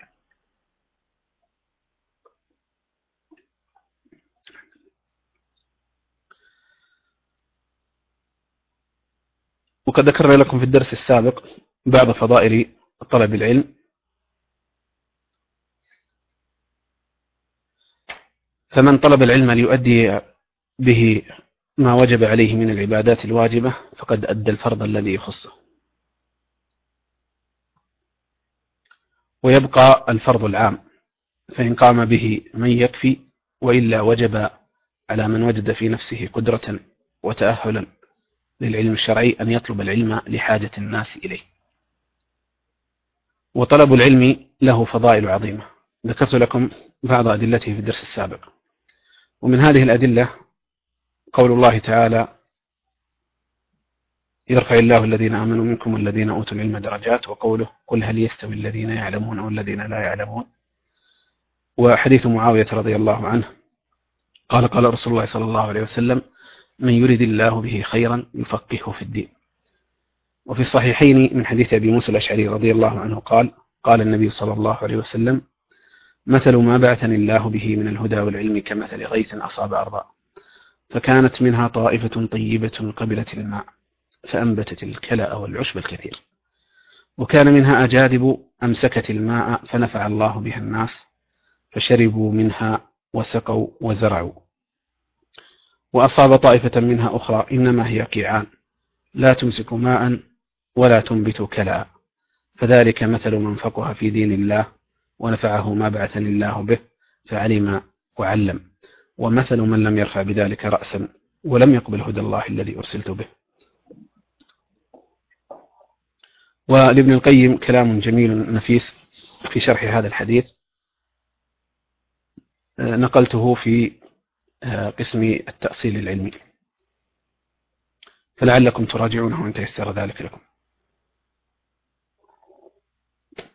وقد ذكرنا لكم في الدرس السابق بعض فضائل طلب العلم. فمن طلب العلم ليؤدي به ما وجب عليه من العبادات الواجبة فقد أدى الفرض الذي يخصه. ويبقى الفرض العام فإن قام به من يكفي وإلا وجب على من وجد في نفسه قدرة وتأهلا للعلم الشرعي أن يطلب العلم لحاجة الناس إليه. وطلب العلم له فضائل عظيمة. ذكرت لكم بعض أدلته في الدرس السابق. ومن هذه الأدلة قول الله تعالى يرفع الله الذين آمنوا منكم والذين أوتوا العلم درجات وقوله قل هل يستوي الذين يعلمون والذين لا يعلمون وحديث معاوية رضي الله عنه قال قال رسول الله صلى الله عليه وسلم من يرد الله به خيرا يفقهه في الدين. وفي الصحيحين من حديث أبي موسى الأشعري رضي الله عنه قال قال النبي صلى الله عليه وسلم مثل ما بعثني الله به من الهدى والعلم كمثل غيث أصاب أرضا فكانت منها طائفة طيبة قبلت الماء فأنبتت الكلأ والعشب الكثير. وكان منها أجادب أمسكت الماء فنفع الله بها الناس فشربوا منها وسقوا وزرعوا. وأصاب طائفة منها أخرى إنما هي كيعان لا تمسك ماء ولا تنبت كلأ. فذلك مثل من فقه في دين الله ونفعه ما بعثني الله به فعلم وعلم. ومثل من لم يرفع بذلك رأسا ولم يقبل هدى الله الذي أرسلت به. ولابن القيم كلام جميل نفيس في شرح هذا الحديث. آه، نقلته في آه، قسم التأصيل العلمي. فلعلكم تراجعونه إن تيسر ذلك لكم.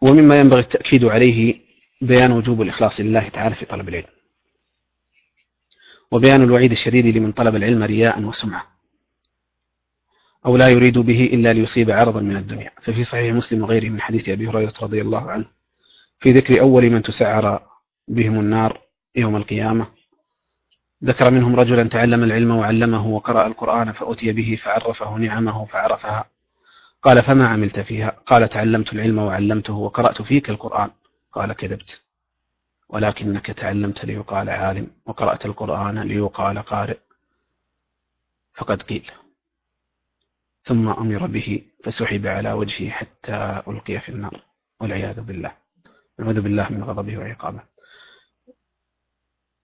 ومما ينبغي التأكيد عليه بيان وجوب الإخلاص لله تعالى في طلب العلم. وبيان الوعيد الشديد لمن طلب العلم رياء وسمعة. أو لا يريد به إلا ليصيب عرضا من الدنيا. ففي صحيح مسلم وغيره من حديث أبي هريرة رضي الله عنه. في ذكر أول من تسعر بهم النار يوم القيامة ذكر منهم رجلا تعلم العلم وعلمه وقرأ القرآن فأتي به فعرفه نعمه فعرفها. قال فما عملت فيها؟ قال تعلمت العلم وعلمته وقرأت فيك القرآن. قال كذبت. ولكنك تعلمت ليقال عالم وقرأت القرآن ليقال قارئ. فقد قيل. ثم أمر به فسحب على وجهه حتى ألقي في النار. والعياذ بالله. نعوذ بالله من غضبه وعقابه.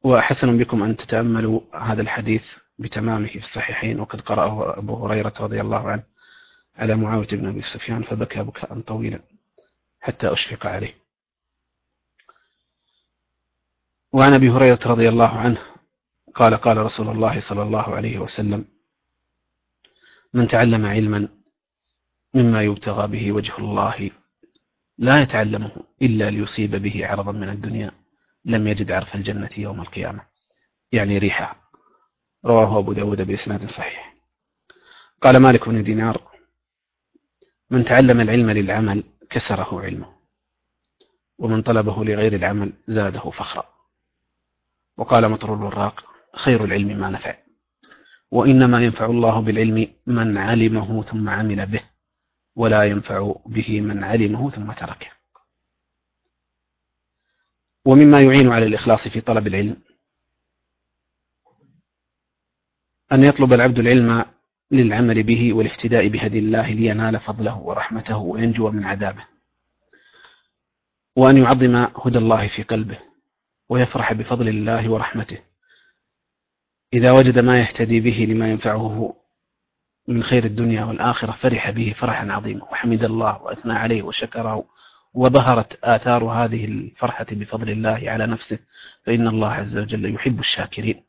وحسن بكم أن تتأملوا هذا الحديث بتمامه في الصحيحين. وقد قرأه أبو هريرة رضي الله عنه على معاوية بن أبي سفيان فبكى بكاء طويلا حتى أشفق عليه. وعن أبي هريرة رضي الله عنه قال قال رسول الله صلى الله عليه وسلم من تعلم علما مما يبتغى به وجه الله لا يتعلمه إلا ليصيب به عرضا من الدنيا لم يجد عرف الجنة يوم القيامة. يعني ريحها رواه أبو داود بإسناد صحيح. قال مالك بن دينار من تعلم العلم للعمل كسره علمه ومن طلبه لغير العمل زاده فخرا. وقال مطر الوراق خير العلم ما نفع. وإنما ينفع الله بالعلم من علمه ثم عمل به ولا ينفع به من علمه ثم تركه. ومما يعين على الإخلاص في طلب العلم أن يطلب العبد العلم للعمل به والاهتداء بهدي الله لينال فضله ورحمته وينجو من عذابه وأن يعظم هدى الله في قلبه. ويفرح بفضل الله ورحمته. إذا وجد ما يهتدي به لما ينفعه من خير الدنيا والآخرة فرح به فرحا عظيما. وحمد الله وأثنى عليه وشكره وظهرت آثار هذه الفرحة بفضل الله على نفسه. فإن الله عز وجل يحب الشاكرين.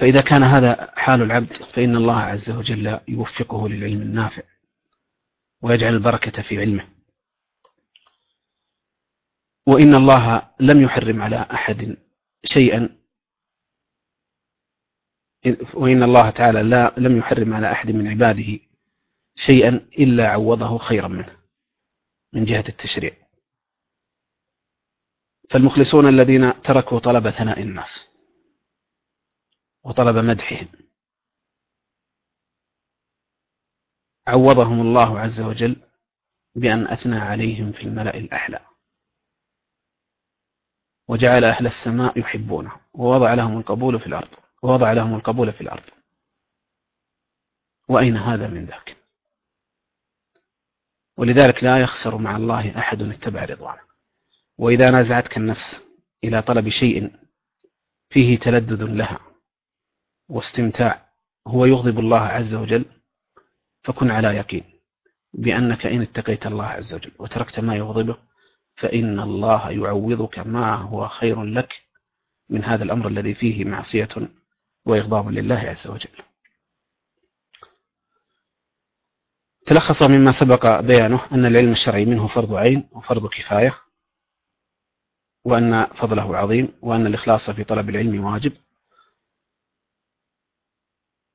فإذا كان هذا حال العبد فإن الله عز وجل يوفقه للعلم النافع ويجعل البركة في علمه. وإن الله لم يحرم على أحد شيئا. وإن الله تعالى لا لم يحرم على أحد من عباده شيئا إلا عوضه خيرا منه من جهة التشريع. فالمخلصون الذين تركوا طلب ثناء الناس وطلب مدحهم عوضهم الله عز وجل بأن أثنى عليهم في الملأ الأحلى وجعل أهل السماء يحبونه ووضع لهم القبول في الأرض ووضع لهم القبول في الأرض. وأين هذا من ذاك؟ ولذلك لا يخسر مع الله أحد اتبع رضوانه. وإذا نازعتك النفس إلى طلب شيء فيه تلذذ لها واستمتاع هو يغضب الله عز وجل فكن على يقين بأنك إن اتقيت الله عز وجل وتركت ما يغضبه فإن الله يعوضك ما هو خير لك من هذا الأمر الذي فيه معصية وإغضاب لله عز وجل. تلخص مما سبق بيانه أن العلم الشرعي منه فرض عين وفرض كفاية وأن فضله عظيم وأن الإخلاص في طلب العلم واجب.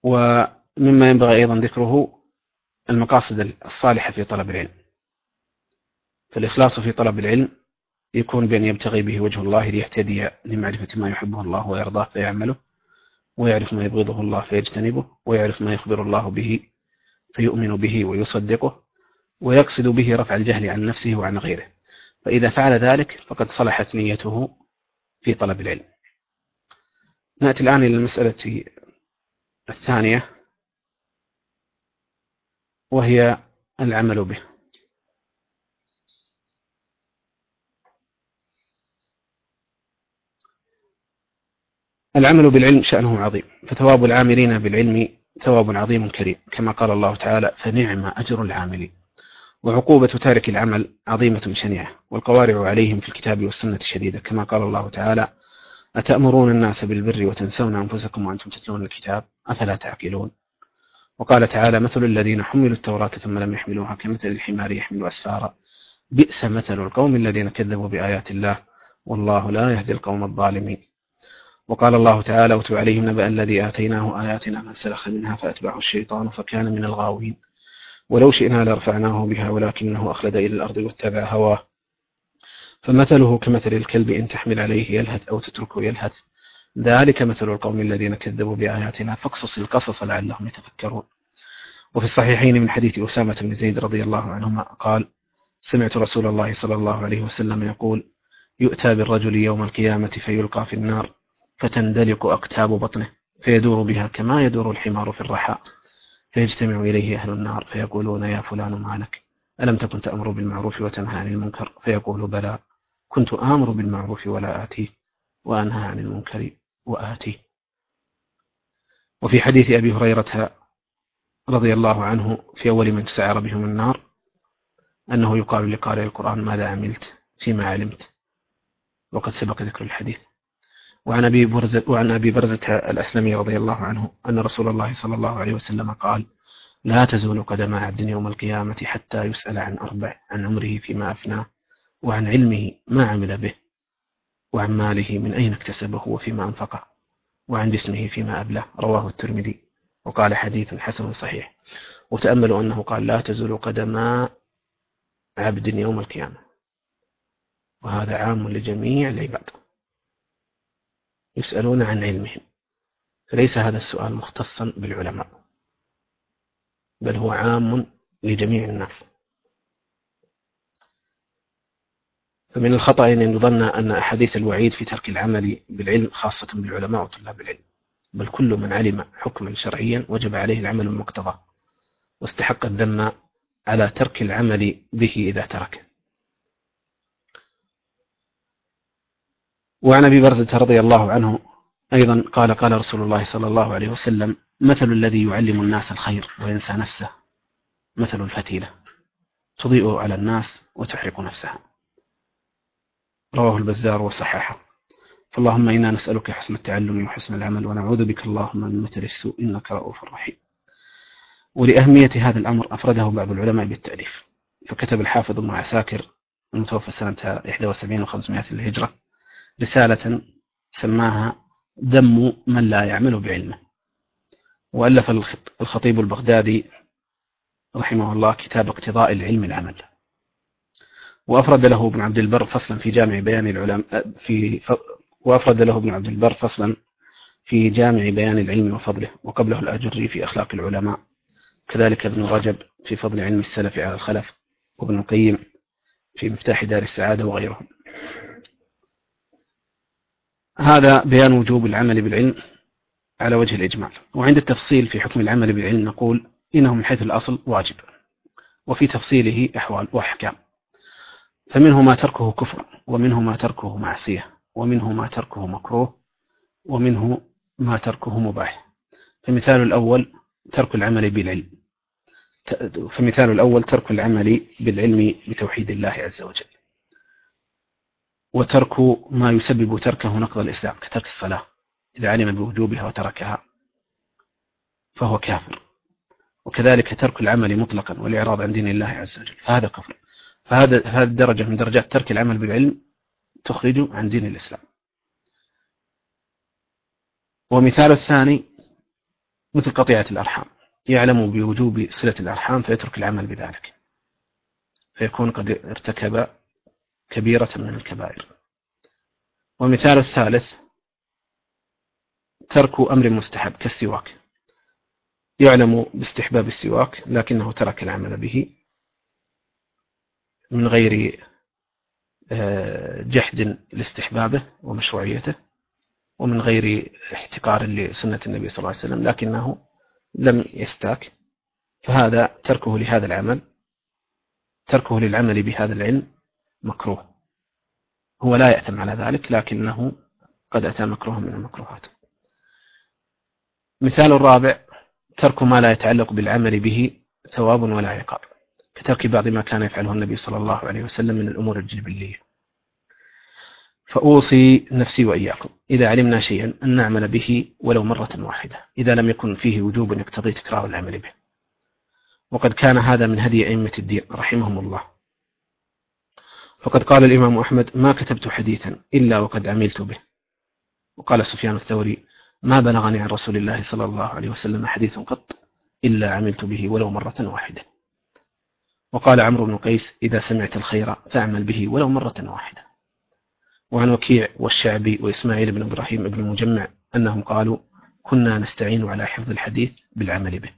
ومما ينبغي أيضا ذكره المقاصد الصالحة في طلب العلم. فالإخلاص في طلب العلم يكون بأن يبتغي به وجه الله ليهتدي لمعرفة ما يحبه الله ويرضاه فيعمله ويعرف ما يبغضه الله فيجتنبه ويعرف ما يخبر الله به فيؤمن به ويصدقه ويقصد به رفع الجهل عن نفسه وعن غيره. فإذا فعل ذلك فقد صلحت نيته في طلب العلم. نأتي الآن إلى المسألة الثانية وهي العمل به. العمل بالعلم شأنه عظيم فثواب العاملين بالعلم ثواب عظيم كريم. كما قال الله تعالى فنعم أجر العاملين. وعقوبة تارك العمل عظيمة شنيعة والقوارع عليهم في الكتاب والسنة شديدة. كما قال الله تعالى أتأمرون الناس بالبر وتنسون أنفسكم وأنتم تتلون الكتاب أفلا تعقلون؟ وقال تعالى مثل الذين حملوا التوراة ثم لم يحملوها كمثل الحمار يحمل أسفارا. بئس مثل القوم الذين كذبوا بآيات الله والله لا يهدي القوم الظالمين. وقال الله تعالى واتل عليهم نبأ الذي آتيناه آياتنا فانسلخ منها فأتبعه الشيطان فكان من الغاوين. ولو شئنا لرفعناه بها ولكنه أخلد إلى الأرض واتبع هواه. فمثله كمثل الكلب إن تحمل عليه يلهث أو تتركه يلهث. ذلك مثل القوم الذين كذبوا بآياتنا فاقصص القصص لعلهم يتفكرون. وفي الصحيحين من حديث أسامة بن زيد رضي الله عنهما قال سمعت رسول الله صلى الله عليه وسلم يقول يؤتى بالرجل يوم القيامة فيلقى في النار. فتندلق أقتاب بطنه فيدور بها كما يدور الحمار في الرحى فيجتمع إليه أهل النار فيقولون يا فلان ما لك؟ ألم تكن تأمر بالمعروف وتنهى عن المنكر؟ فيقول بلى كنت آمر بالمعروف ولا آتيه وأنهى عن المنكر وآتيه وفي حديث أبي هريرة رضي الله عنه في أول من تسعر بهم النار أنه يقال لقارئ القرآن ماذا عملت؟ فيما علمت؟ وقد سبق ذكر الحديث. وعن أبي برزة, وعن أبي برزة الأسلمي رضي الله عنه أن رسول الله صلى الله عليه وسلم قال لا تزول قدم عبد يوم القيامة حتى يسأل عن أربع عن عمره فيما أفناه وعن علمه ما عمل به وعن ماله من أين اكتسبه وفيما أنفقه وعن جسمه فيما أبلاه رواه الترمذي وقال حديث حسن صحيح. وتأملوا أنه قال لا تزول قدم عبد يوم القيامة وهذا عام لجميع العباد. يسألون عن علمهم. فليس هذا السؤال مختصا بالعلماء بل هو عام لجميع الناس. فمن الخطأ أن يظن أن أحاديث الوعيد في ترك العمل بالعلم خاصة بالعلماء وطلاب العلم بل كل من علم حكما شرعيا وجب عليه العمل بمقتضاه واستحق الذم على ترك العمل به إذا تركه. وعن أبي برزة رضي الله عنه أيضا قال قال رسول الله صلى الله عليه وسلم مثل الذي يعلم الناس الخير وينسى نفسه مثل الفتيلة تضيء على الناس وتحرق نفسها رواه البزار وصححه فاللهم إنا نسألك حسن التعلم وحسن العمل ونعوذ بك اللهم من مثل السوء إنك رؤوف رحيم ولأهمية هذا الأمر أفرده بعض العلماء بالتأليف فكتب الحافظ ابن عساكر المتوفى سنة 71 و500 للهجرة رسالة سماها ذم من لا يعمل بعلمه. وألف الخطيب البغدادي رحمه الله كتاب اقتضاء العلم العمل. وأفرد له ابن عبد البر فصلا في جامع بيان العلماء في ف... وأفرد له ابن عبد البر فصلا في جامع بيان العلم وفضله. وقبله الأجري في أخلاق العلماء. كذلك ابن رجب في فضل علم السلف على الخلف. وابن القيم في مفتاح دار السعادة وغيرهم. هذا بيان وجوب العمل بالعلم على وجه الإجمال. وعند التفصيل في حكم العمل بالعلم نقول إنه من حيث الأصل واجب وفي تفصيله أحوال وأحكام. فمنه ما تركه كفر ومنه ما تركه معصية ومنه ما تركه مكروه ومنه ما تركه مباح. فمثال الأول ترك العمل بالعلم. فمثال الأول ترك العمل بالعلم بتوحيد الله عز وجل. وترك ما يسبب تركه نقض الإسلام كترك الصلاة إذا علم بوجوبها وتركها فهو كافر. وكذلك ترك العمل مطلقا والإعراض عن دين الله عز وجل فهذا كفر. فهذا هذه الدرجة من درجات ترك العمل بالعلم تخرج عن دين الإسلام. ومثال الثاني مثل قطيعة الأرحام يعلم بوجوب صلة الأرحام فيترك العمل بذلك فيكون قد ارتكب كبيرة من الكبائر. ومثال الثالث ترك أمر مستحب كالسواك. يعلم باستحباب السواك لكنه ترك العمل به من غير آه، جحد لاستحبابه ومشروعيته ومن غير احتقار لسنة النبي صلى الله عليه وسلم لكنه لم يستاك. فهذا تركه لهذا العمل تركه للعمل بهذا العلم مكروه. هو لا يأثم على ذلك لكنه قد أتى مكروه من المكروهات. مثال الرابع ترك ما لا يتعلق بالعمل به ثواب ولا عقاب. كترك بعض ما كان يفعله النبي صلى الله عليه وسلم من الأمور الجبلية. فأوصي نفسي وإياكم إذا علمنا شيئا أن نعمل به ولو مرة واحدة إذا لم يكن فيه وجوب يقتضي تكرار العمل به. وقد كان هذا من هدي أئمة الدين رحمهم الله. فقد قال الإمام أحمد ما كتبت حديثا إلا وقد عملت به. وقال سفيان الثوري ما بلغني عن رسول الله صلى الله عليه وسلم حديث قط إلا عملت به ولو مرة واحدة. وقال عمرو بن قيس إذا سمعت الخير فاعمل به ولو مرة واحدة. وعن وكيع والشعبي وإسماعيل بن إبراهيم بن المجمع أنهم قالوا كنا نستعين على حفظ الحديث بالعمل به.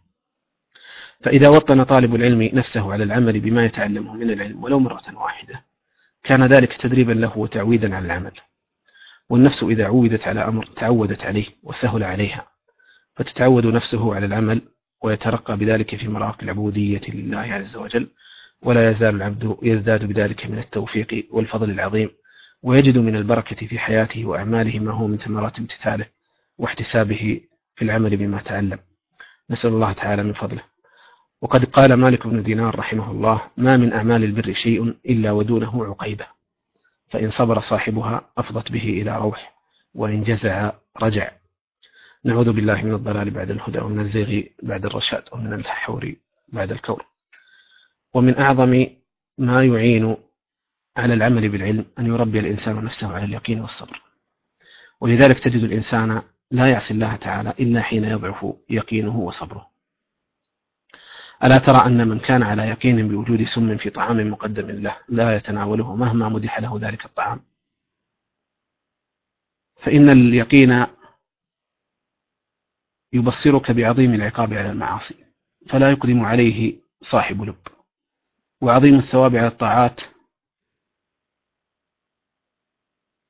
فإذا وطن طالب العلم نفسه على العمل بما يتعلمه من العلم ولو مرة واحدة. كان ذلك تدريبا له وتعويدا على العمل. والنفس إذا عودت على أمر تعودت عليه وسهل عليها فتتعود نفسه على العمل ويترقى بذلك في مراقب العبودية لله عز وجل ولا يزال العبد يزداد بذلك من التوفيق والفضل العظيم ويجد من البركة في حياته وأعماله ما هو من ثمرات امتثاله واحتسابه في العمل بما تعلم. نسأل الله تعالى من فضله. وقد قال مالك بن دينار رحمه الله ما من أعمال البر شيء إلا ودونه عقيبة. فإن صبر صاحبها أفضت به إلى روح وإن جزع رجع. نعوذ بالله من الضلال بعد الهدى ومن الزيغ بعد الرشاد ومن الحور بعد الكور. ومن أعظم ما يعين على العمل بالعلم أن يربي الإنسان نفسه على اليقين والصبر. ولذلك تجد الإنسان لا يعصي الله تعالى إلا حين يضعف يقينه وصبره. ألا ترى أن من كان على يقين بوجود سم في طعام مقدم له لا يتناوله مهما مدح له ذلك الطعام. فإن اليقين يبصرك بعظيم العقاب على المعاصي فلا يقدم عليه صاحب لب. وعظيم الثواب على الطاعات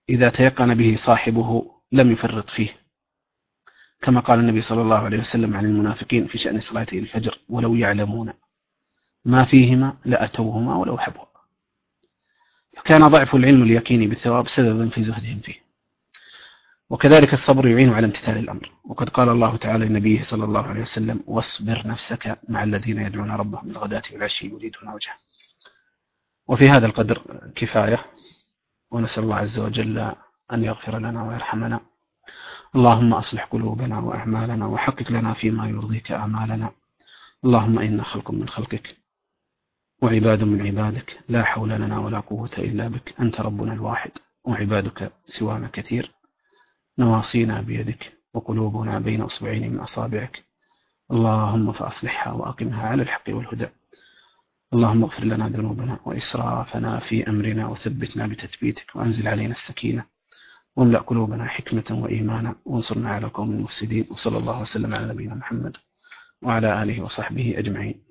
إذا تيقن به صاحبه لم يفرط فيه. كما قال النبي صلى الله عليه وسلم عن المنافقين في شأن صلاتي الفجر ولو يعلمون ما فيهما لأتوهما ولو حبوا. فكان ضعف العلم اليقيني بالثواب سببا في زهدهم فيه. وكذلك الصبر يعين على امتثال الأمر. وقد قال الله تعالى لنبيه صلى الله عليه وسلم واصبر نفسك مع الذين يدعون ربهم بالغداة والعشي يريدون وجهه. وفي هذا القدر كفاية ونسأل الله عز وجل أن يغفر لنا ويرحمنا. اللهم أصلح قلوبنا وأعمالنا وحقق لنا فيما يرضيك أعمالنا. اللهم إنا خلق من خلقك وعباد من عبادك. لا حول لنا ولا قوة إلا بك. أنت ربنا الواحد وعبادك سوانا كثير. نواصينا بيدك وقلوبنا بين أصبعين من أصابعك. اللهم فأصلحها وأقمها على الحق والهدى. اللهم اغفر لنا ذنوبنا وإسرافنا في أمرنا وثبتنا بتثبيتك وأنزل علينا السكينة. واملأ قلوبنا حكمة وإيمانا وانصرنا على قوم المفسدين وصلى الله وسلم على نبينا محمد وعلى آله وصحبه أجمعين.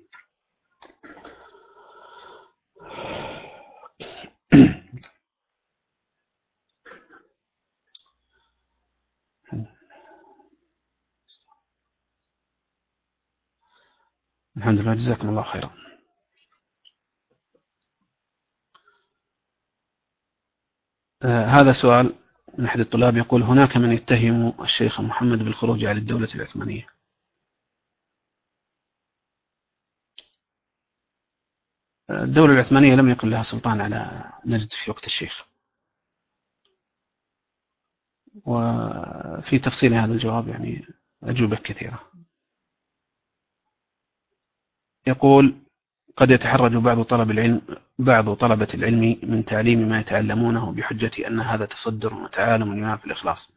الحمد لله جزاكم الله خيرا. آه هذا سؤال من أحد الطلاب يقول هناك من يتهم الشيخ محمد بالخروج على الدولة العثمانية. الدولة العثمانية لم يكن لها سلطان على نجد في وقت الشيخ. وفي تفصيل هذا الجواب يعني أجوبة كثيرة. يقول قد يتحرج بعض طلب العلم بعض طلبة العلم من تعليم ما يتعلمونه بحجة أن هذا تصدر وتعالم ينافي الإخلاص.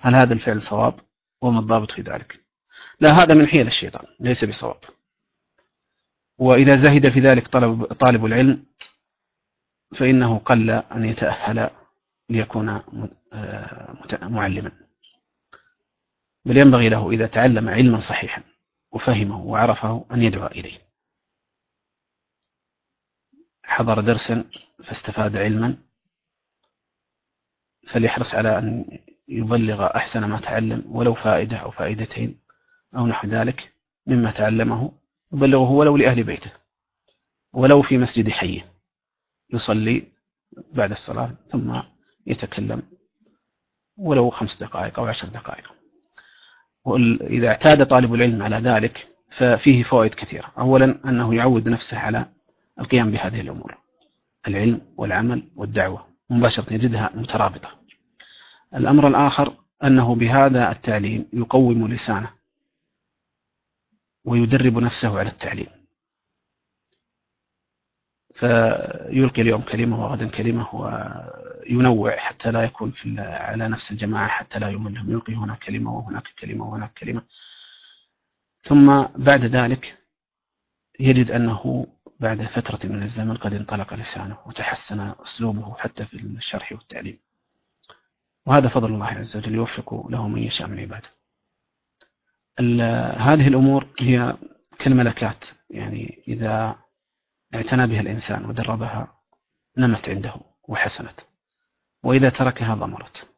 هل هذا الفعل صواب؟ وما الضابط في ذلك؟ لا هذا من حيل الشيطان ليس بصواب. وإذا زهد في ذلك طلب, طالب العلم فإنه قل أن يتأهل ليكون آه، معلما. بل ينبغي له إذا تعلم علما صحيحا وفهمه وعرفه أن يدعو إليه. حضر درسا فاستفاد علما فليحرص على أن يبلغ أحسن ما تعلم ولو فائدة أو فائدتين أو نحو ذلك مما تعلمه يبلغه ولو لأهل بيته ولو في مسجد حيه يصلي بعد الصلاة ثم يتكلم ولو خمس دقائق أو عشر دقائق. وإذا اعتاد طالب العلم على ذلك ففيه فوائد كثيرة. أولا أنه يعود نفسه على القيام بهذه الأمور. العلم والعمل والدعوة مباشرة يجدها مترابطة. الأمر الآخر أنه بهذا التعليم يقوم لسانه ويدرب نفسه على التعليم. فيلقي اليوم كلمة وغدا كلمة وينوع حتى لا يكون في على نفس الجماعة حتى لا يملهم يلقي هنا كلمة وهناك كلمة وهناك كلمة. ثم بعد ذلك يجد أنه بعد فترة من الزمن قد انطلق لسانه وتحسن أسلوبه حتى في الشرح والتعليم. وهذا فضل الله عز وجل يوفق له من يشاء من عباده. هذه الأمور هي كالملكات. يعني إذا اعتنى بها الإنسان ودربها نمت عنده وحسنت. وإذا تركها ضمرت.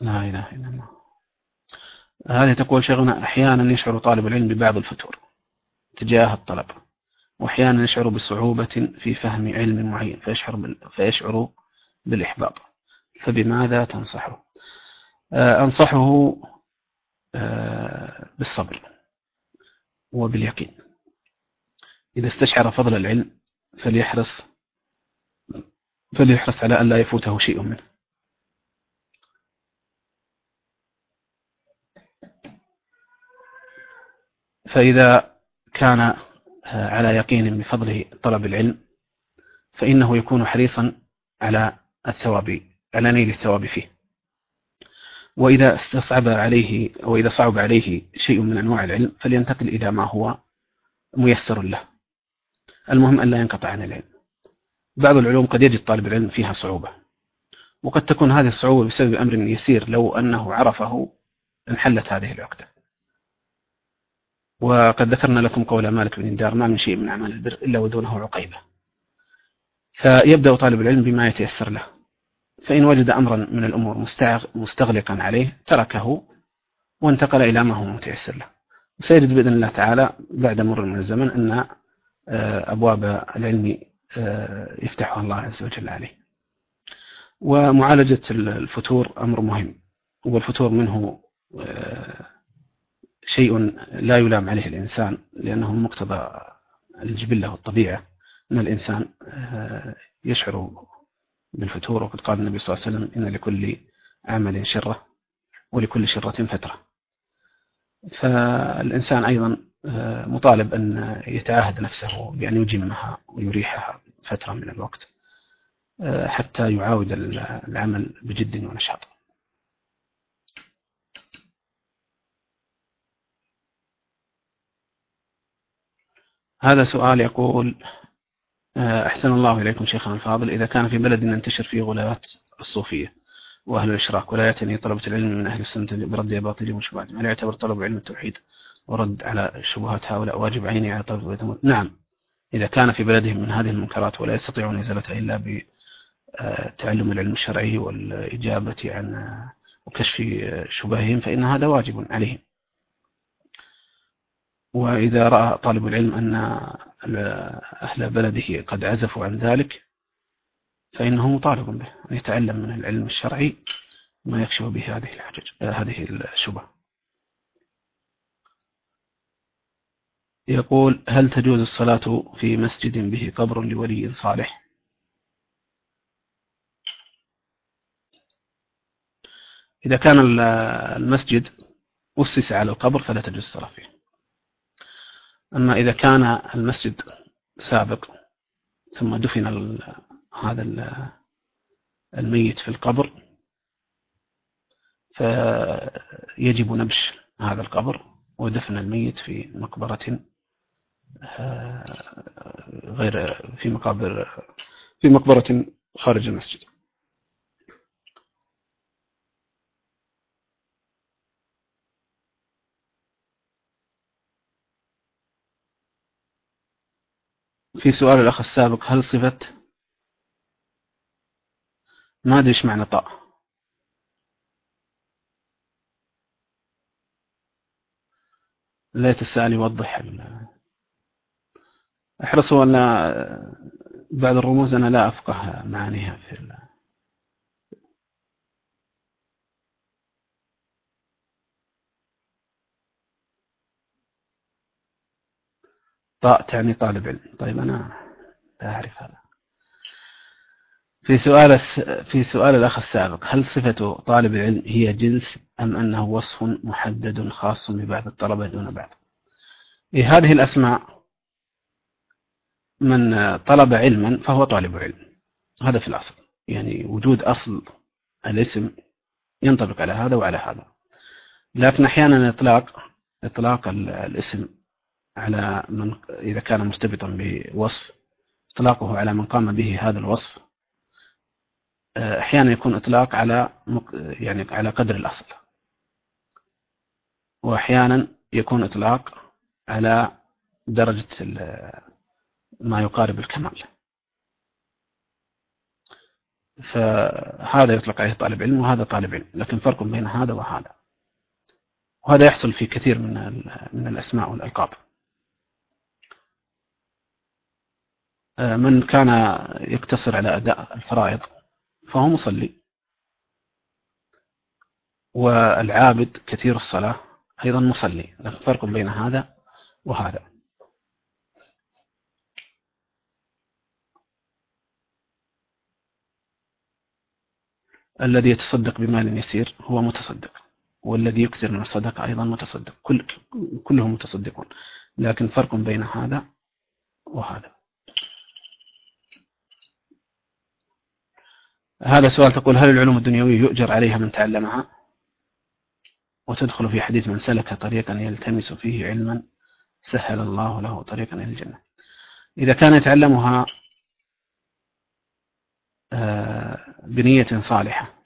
لا إله إلا الله. هذه تقول شيخنا أحيانا يشعر طالب العلم ببعض الفتور تجاه الطلب وأحيانا يشعر بصعوبة في فهم علم معين فيشعر, بال... فيشعر بالإحباط. فبماذا تنصحه؟ آه، أنصحه آه، بالصبر وباليقين. إذا استشعر فضل العلم فليحرص فليحرص على أن لا يفوته شيء منه. فإذا كان آه، على يقين بفضل طلب العلم فإنه يكون حريصا على الثواب على نيل الثواب فيه. وإذا استصعب عليه أو إذا صعب عليه شيء من أنواع العلم فلينتقل إلى ما هو ميسر له. المهم أن لا ينقطع عن العلم. بعض العلوم قد يجد طالب العلم فيها صعوبة. وقد تكون هذه الصعوبة بسبب أمر يسير لو أنه عرفه انحلت هذه العقدة. وقد ذكرنا لكم قول مالك بن دار ما من شيء من أعمال البر إلا ودونه عقيبة. فيبدأ طالب العلم بما يتيسر له. فإن وجد أمرا من الأمور مستغلقا عليه تركه وانتقل إلى ما هو متيسر له. وسيجد بإذن الله تعالى بعد مر من الزمن أن آه، أبواب العلم آه، يفتحها الله عز وجل عليه. ومعالجة الفتور أمر مهم. والفتور منه آه، شيء لا يلام عليه الإنسان لأنه مقتضى الجبلة والطبيعة. أن الإنسان يشعر بالفتور وقد قال النبي صلى الله عليه وسلم إن لكل عمل شرة ولكل شرة فترة. فالإنسان أيضا آه، مطالب أن يتعاهد نفسه بأن يجمها ويريحها فترة من الوقت آه، حتى يعاود العمل بجد ونشاط. هذا سؤال يقول آه، أحسن الله إليكم شيخنا الفاضل. إذا كان في بلد ينتشر فيه غلاة الصوفية وأهل الإشراك ولا يعتني طلبة العلم من أهل السنة برد باطلهم وشبهاتهم هل يعتبر طلب علم التوحيد ورد على شبهات هؤلاء؟ واجب عيني على طلبة العلم. نعم إذا كان في بلدهم من هذه المنكرات ولا يستطيعون إزالتها إلا بتعلم العلم الشرعي والإجابة عن وكشف شبههم فإن هذا واجب عليهم. وإذا رأى طالب العلم أن أهل بلده قد عزفوا عن ذلك فإنه مطالب به أن يتعلم من العلم الشرعي ما يكشف به هذه الحجج هذه الشبه يقول هل تجوز الصلاة في مسجد به قبر لولي صالح؟ إذا كان المسجد أسس على القبر فلا تجوز الصلاة فيه. أما إذا كان المسجد سابق ثم دفن هذا الميت في القبر فيجب نبش هذا القبر ودفن الميت في مقبرة آه، غير في مقابر في مقبرة خارج المسجد. في سؤال الأخ السابق هل صفة؟ ما أدري إيش معنى طاء. ليت السائل يوضح أحرصوا أن بعض الرموز أنا لا أفقه معانيها في طاء تعني طالب علم. طيب أنا لا أعرف هذا. في سؤال في سؤال الأخ السابق هل صفة طالب العلم هي جنس أم أنه وصف محدد خاص ببعض الطلبة دون بعض؟ إيه هذه الأسماء من طلب علما فهو طالب علم. هذا في الأصل. يعني وجود أصل الاسم ينطبق على هذا وعلى هذا. لكن أحيانا إطلاق إطلاق الاسم على من إذا كان مرتبطا بوصف إطلاقه على من قام به هذا الوصف آه، أحيانا يكون إطلاق على يعني على قدر الأصل. وأحيانا يكون إطلاق على درجة ما يقارب الكمال. فهذا يطلق عليه طالب علم وهذا طالب علم لكن فرق بين هذا وهذا. وهذا يحصل في كثير من من الأسماء والألقاب. من كان يقتصر على أداء الفرائض فهو مصلي. والعابد كثير الصلاة أيضا مصلي. لكن فرق بين هذا وهذا. الذي يتصدق بمال يسير هو متصدق والذي يكثر من الصدقة أيضا متصدق. كل كلهم متصدقون. لكن فرق بين هذا وهذا. هذا سؤال تقول هل العلوم الدنيوية يؤجر عليها من تعلمها؟ وتدخل في حديث من سلك طريقا يلتمس فيه علما سهل الله له طريقا إلى الجنة. إذا كان يتعلمها آه، بنية صالحة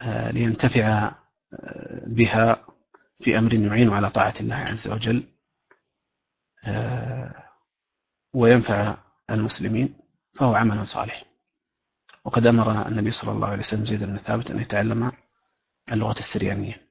آه، لينتفع آه، بها في أمر يعين على طاعة الله عز وجل وينفع المسلمين فهو عمل صالح وقد أمر النبي صلى الله عليه وسلم زيد بن ثابت أن يتعلم اللغة السريانية.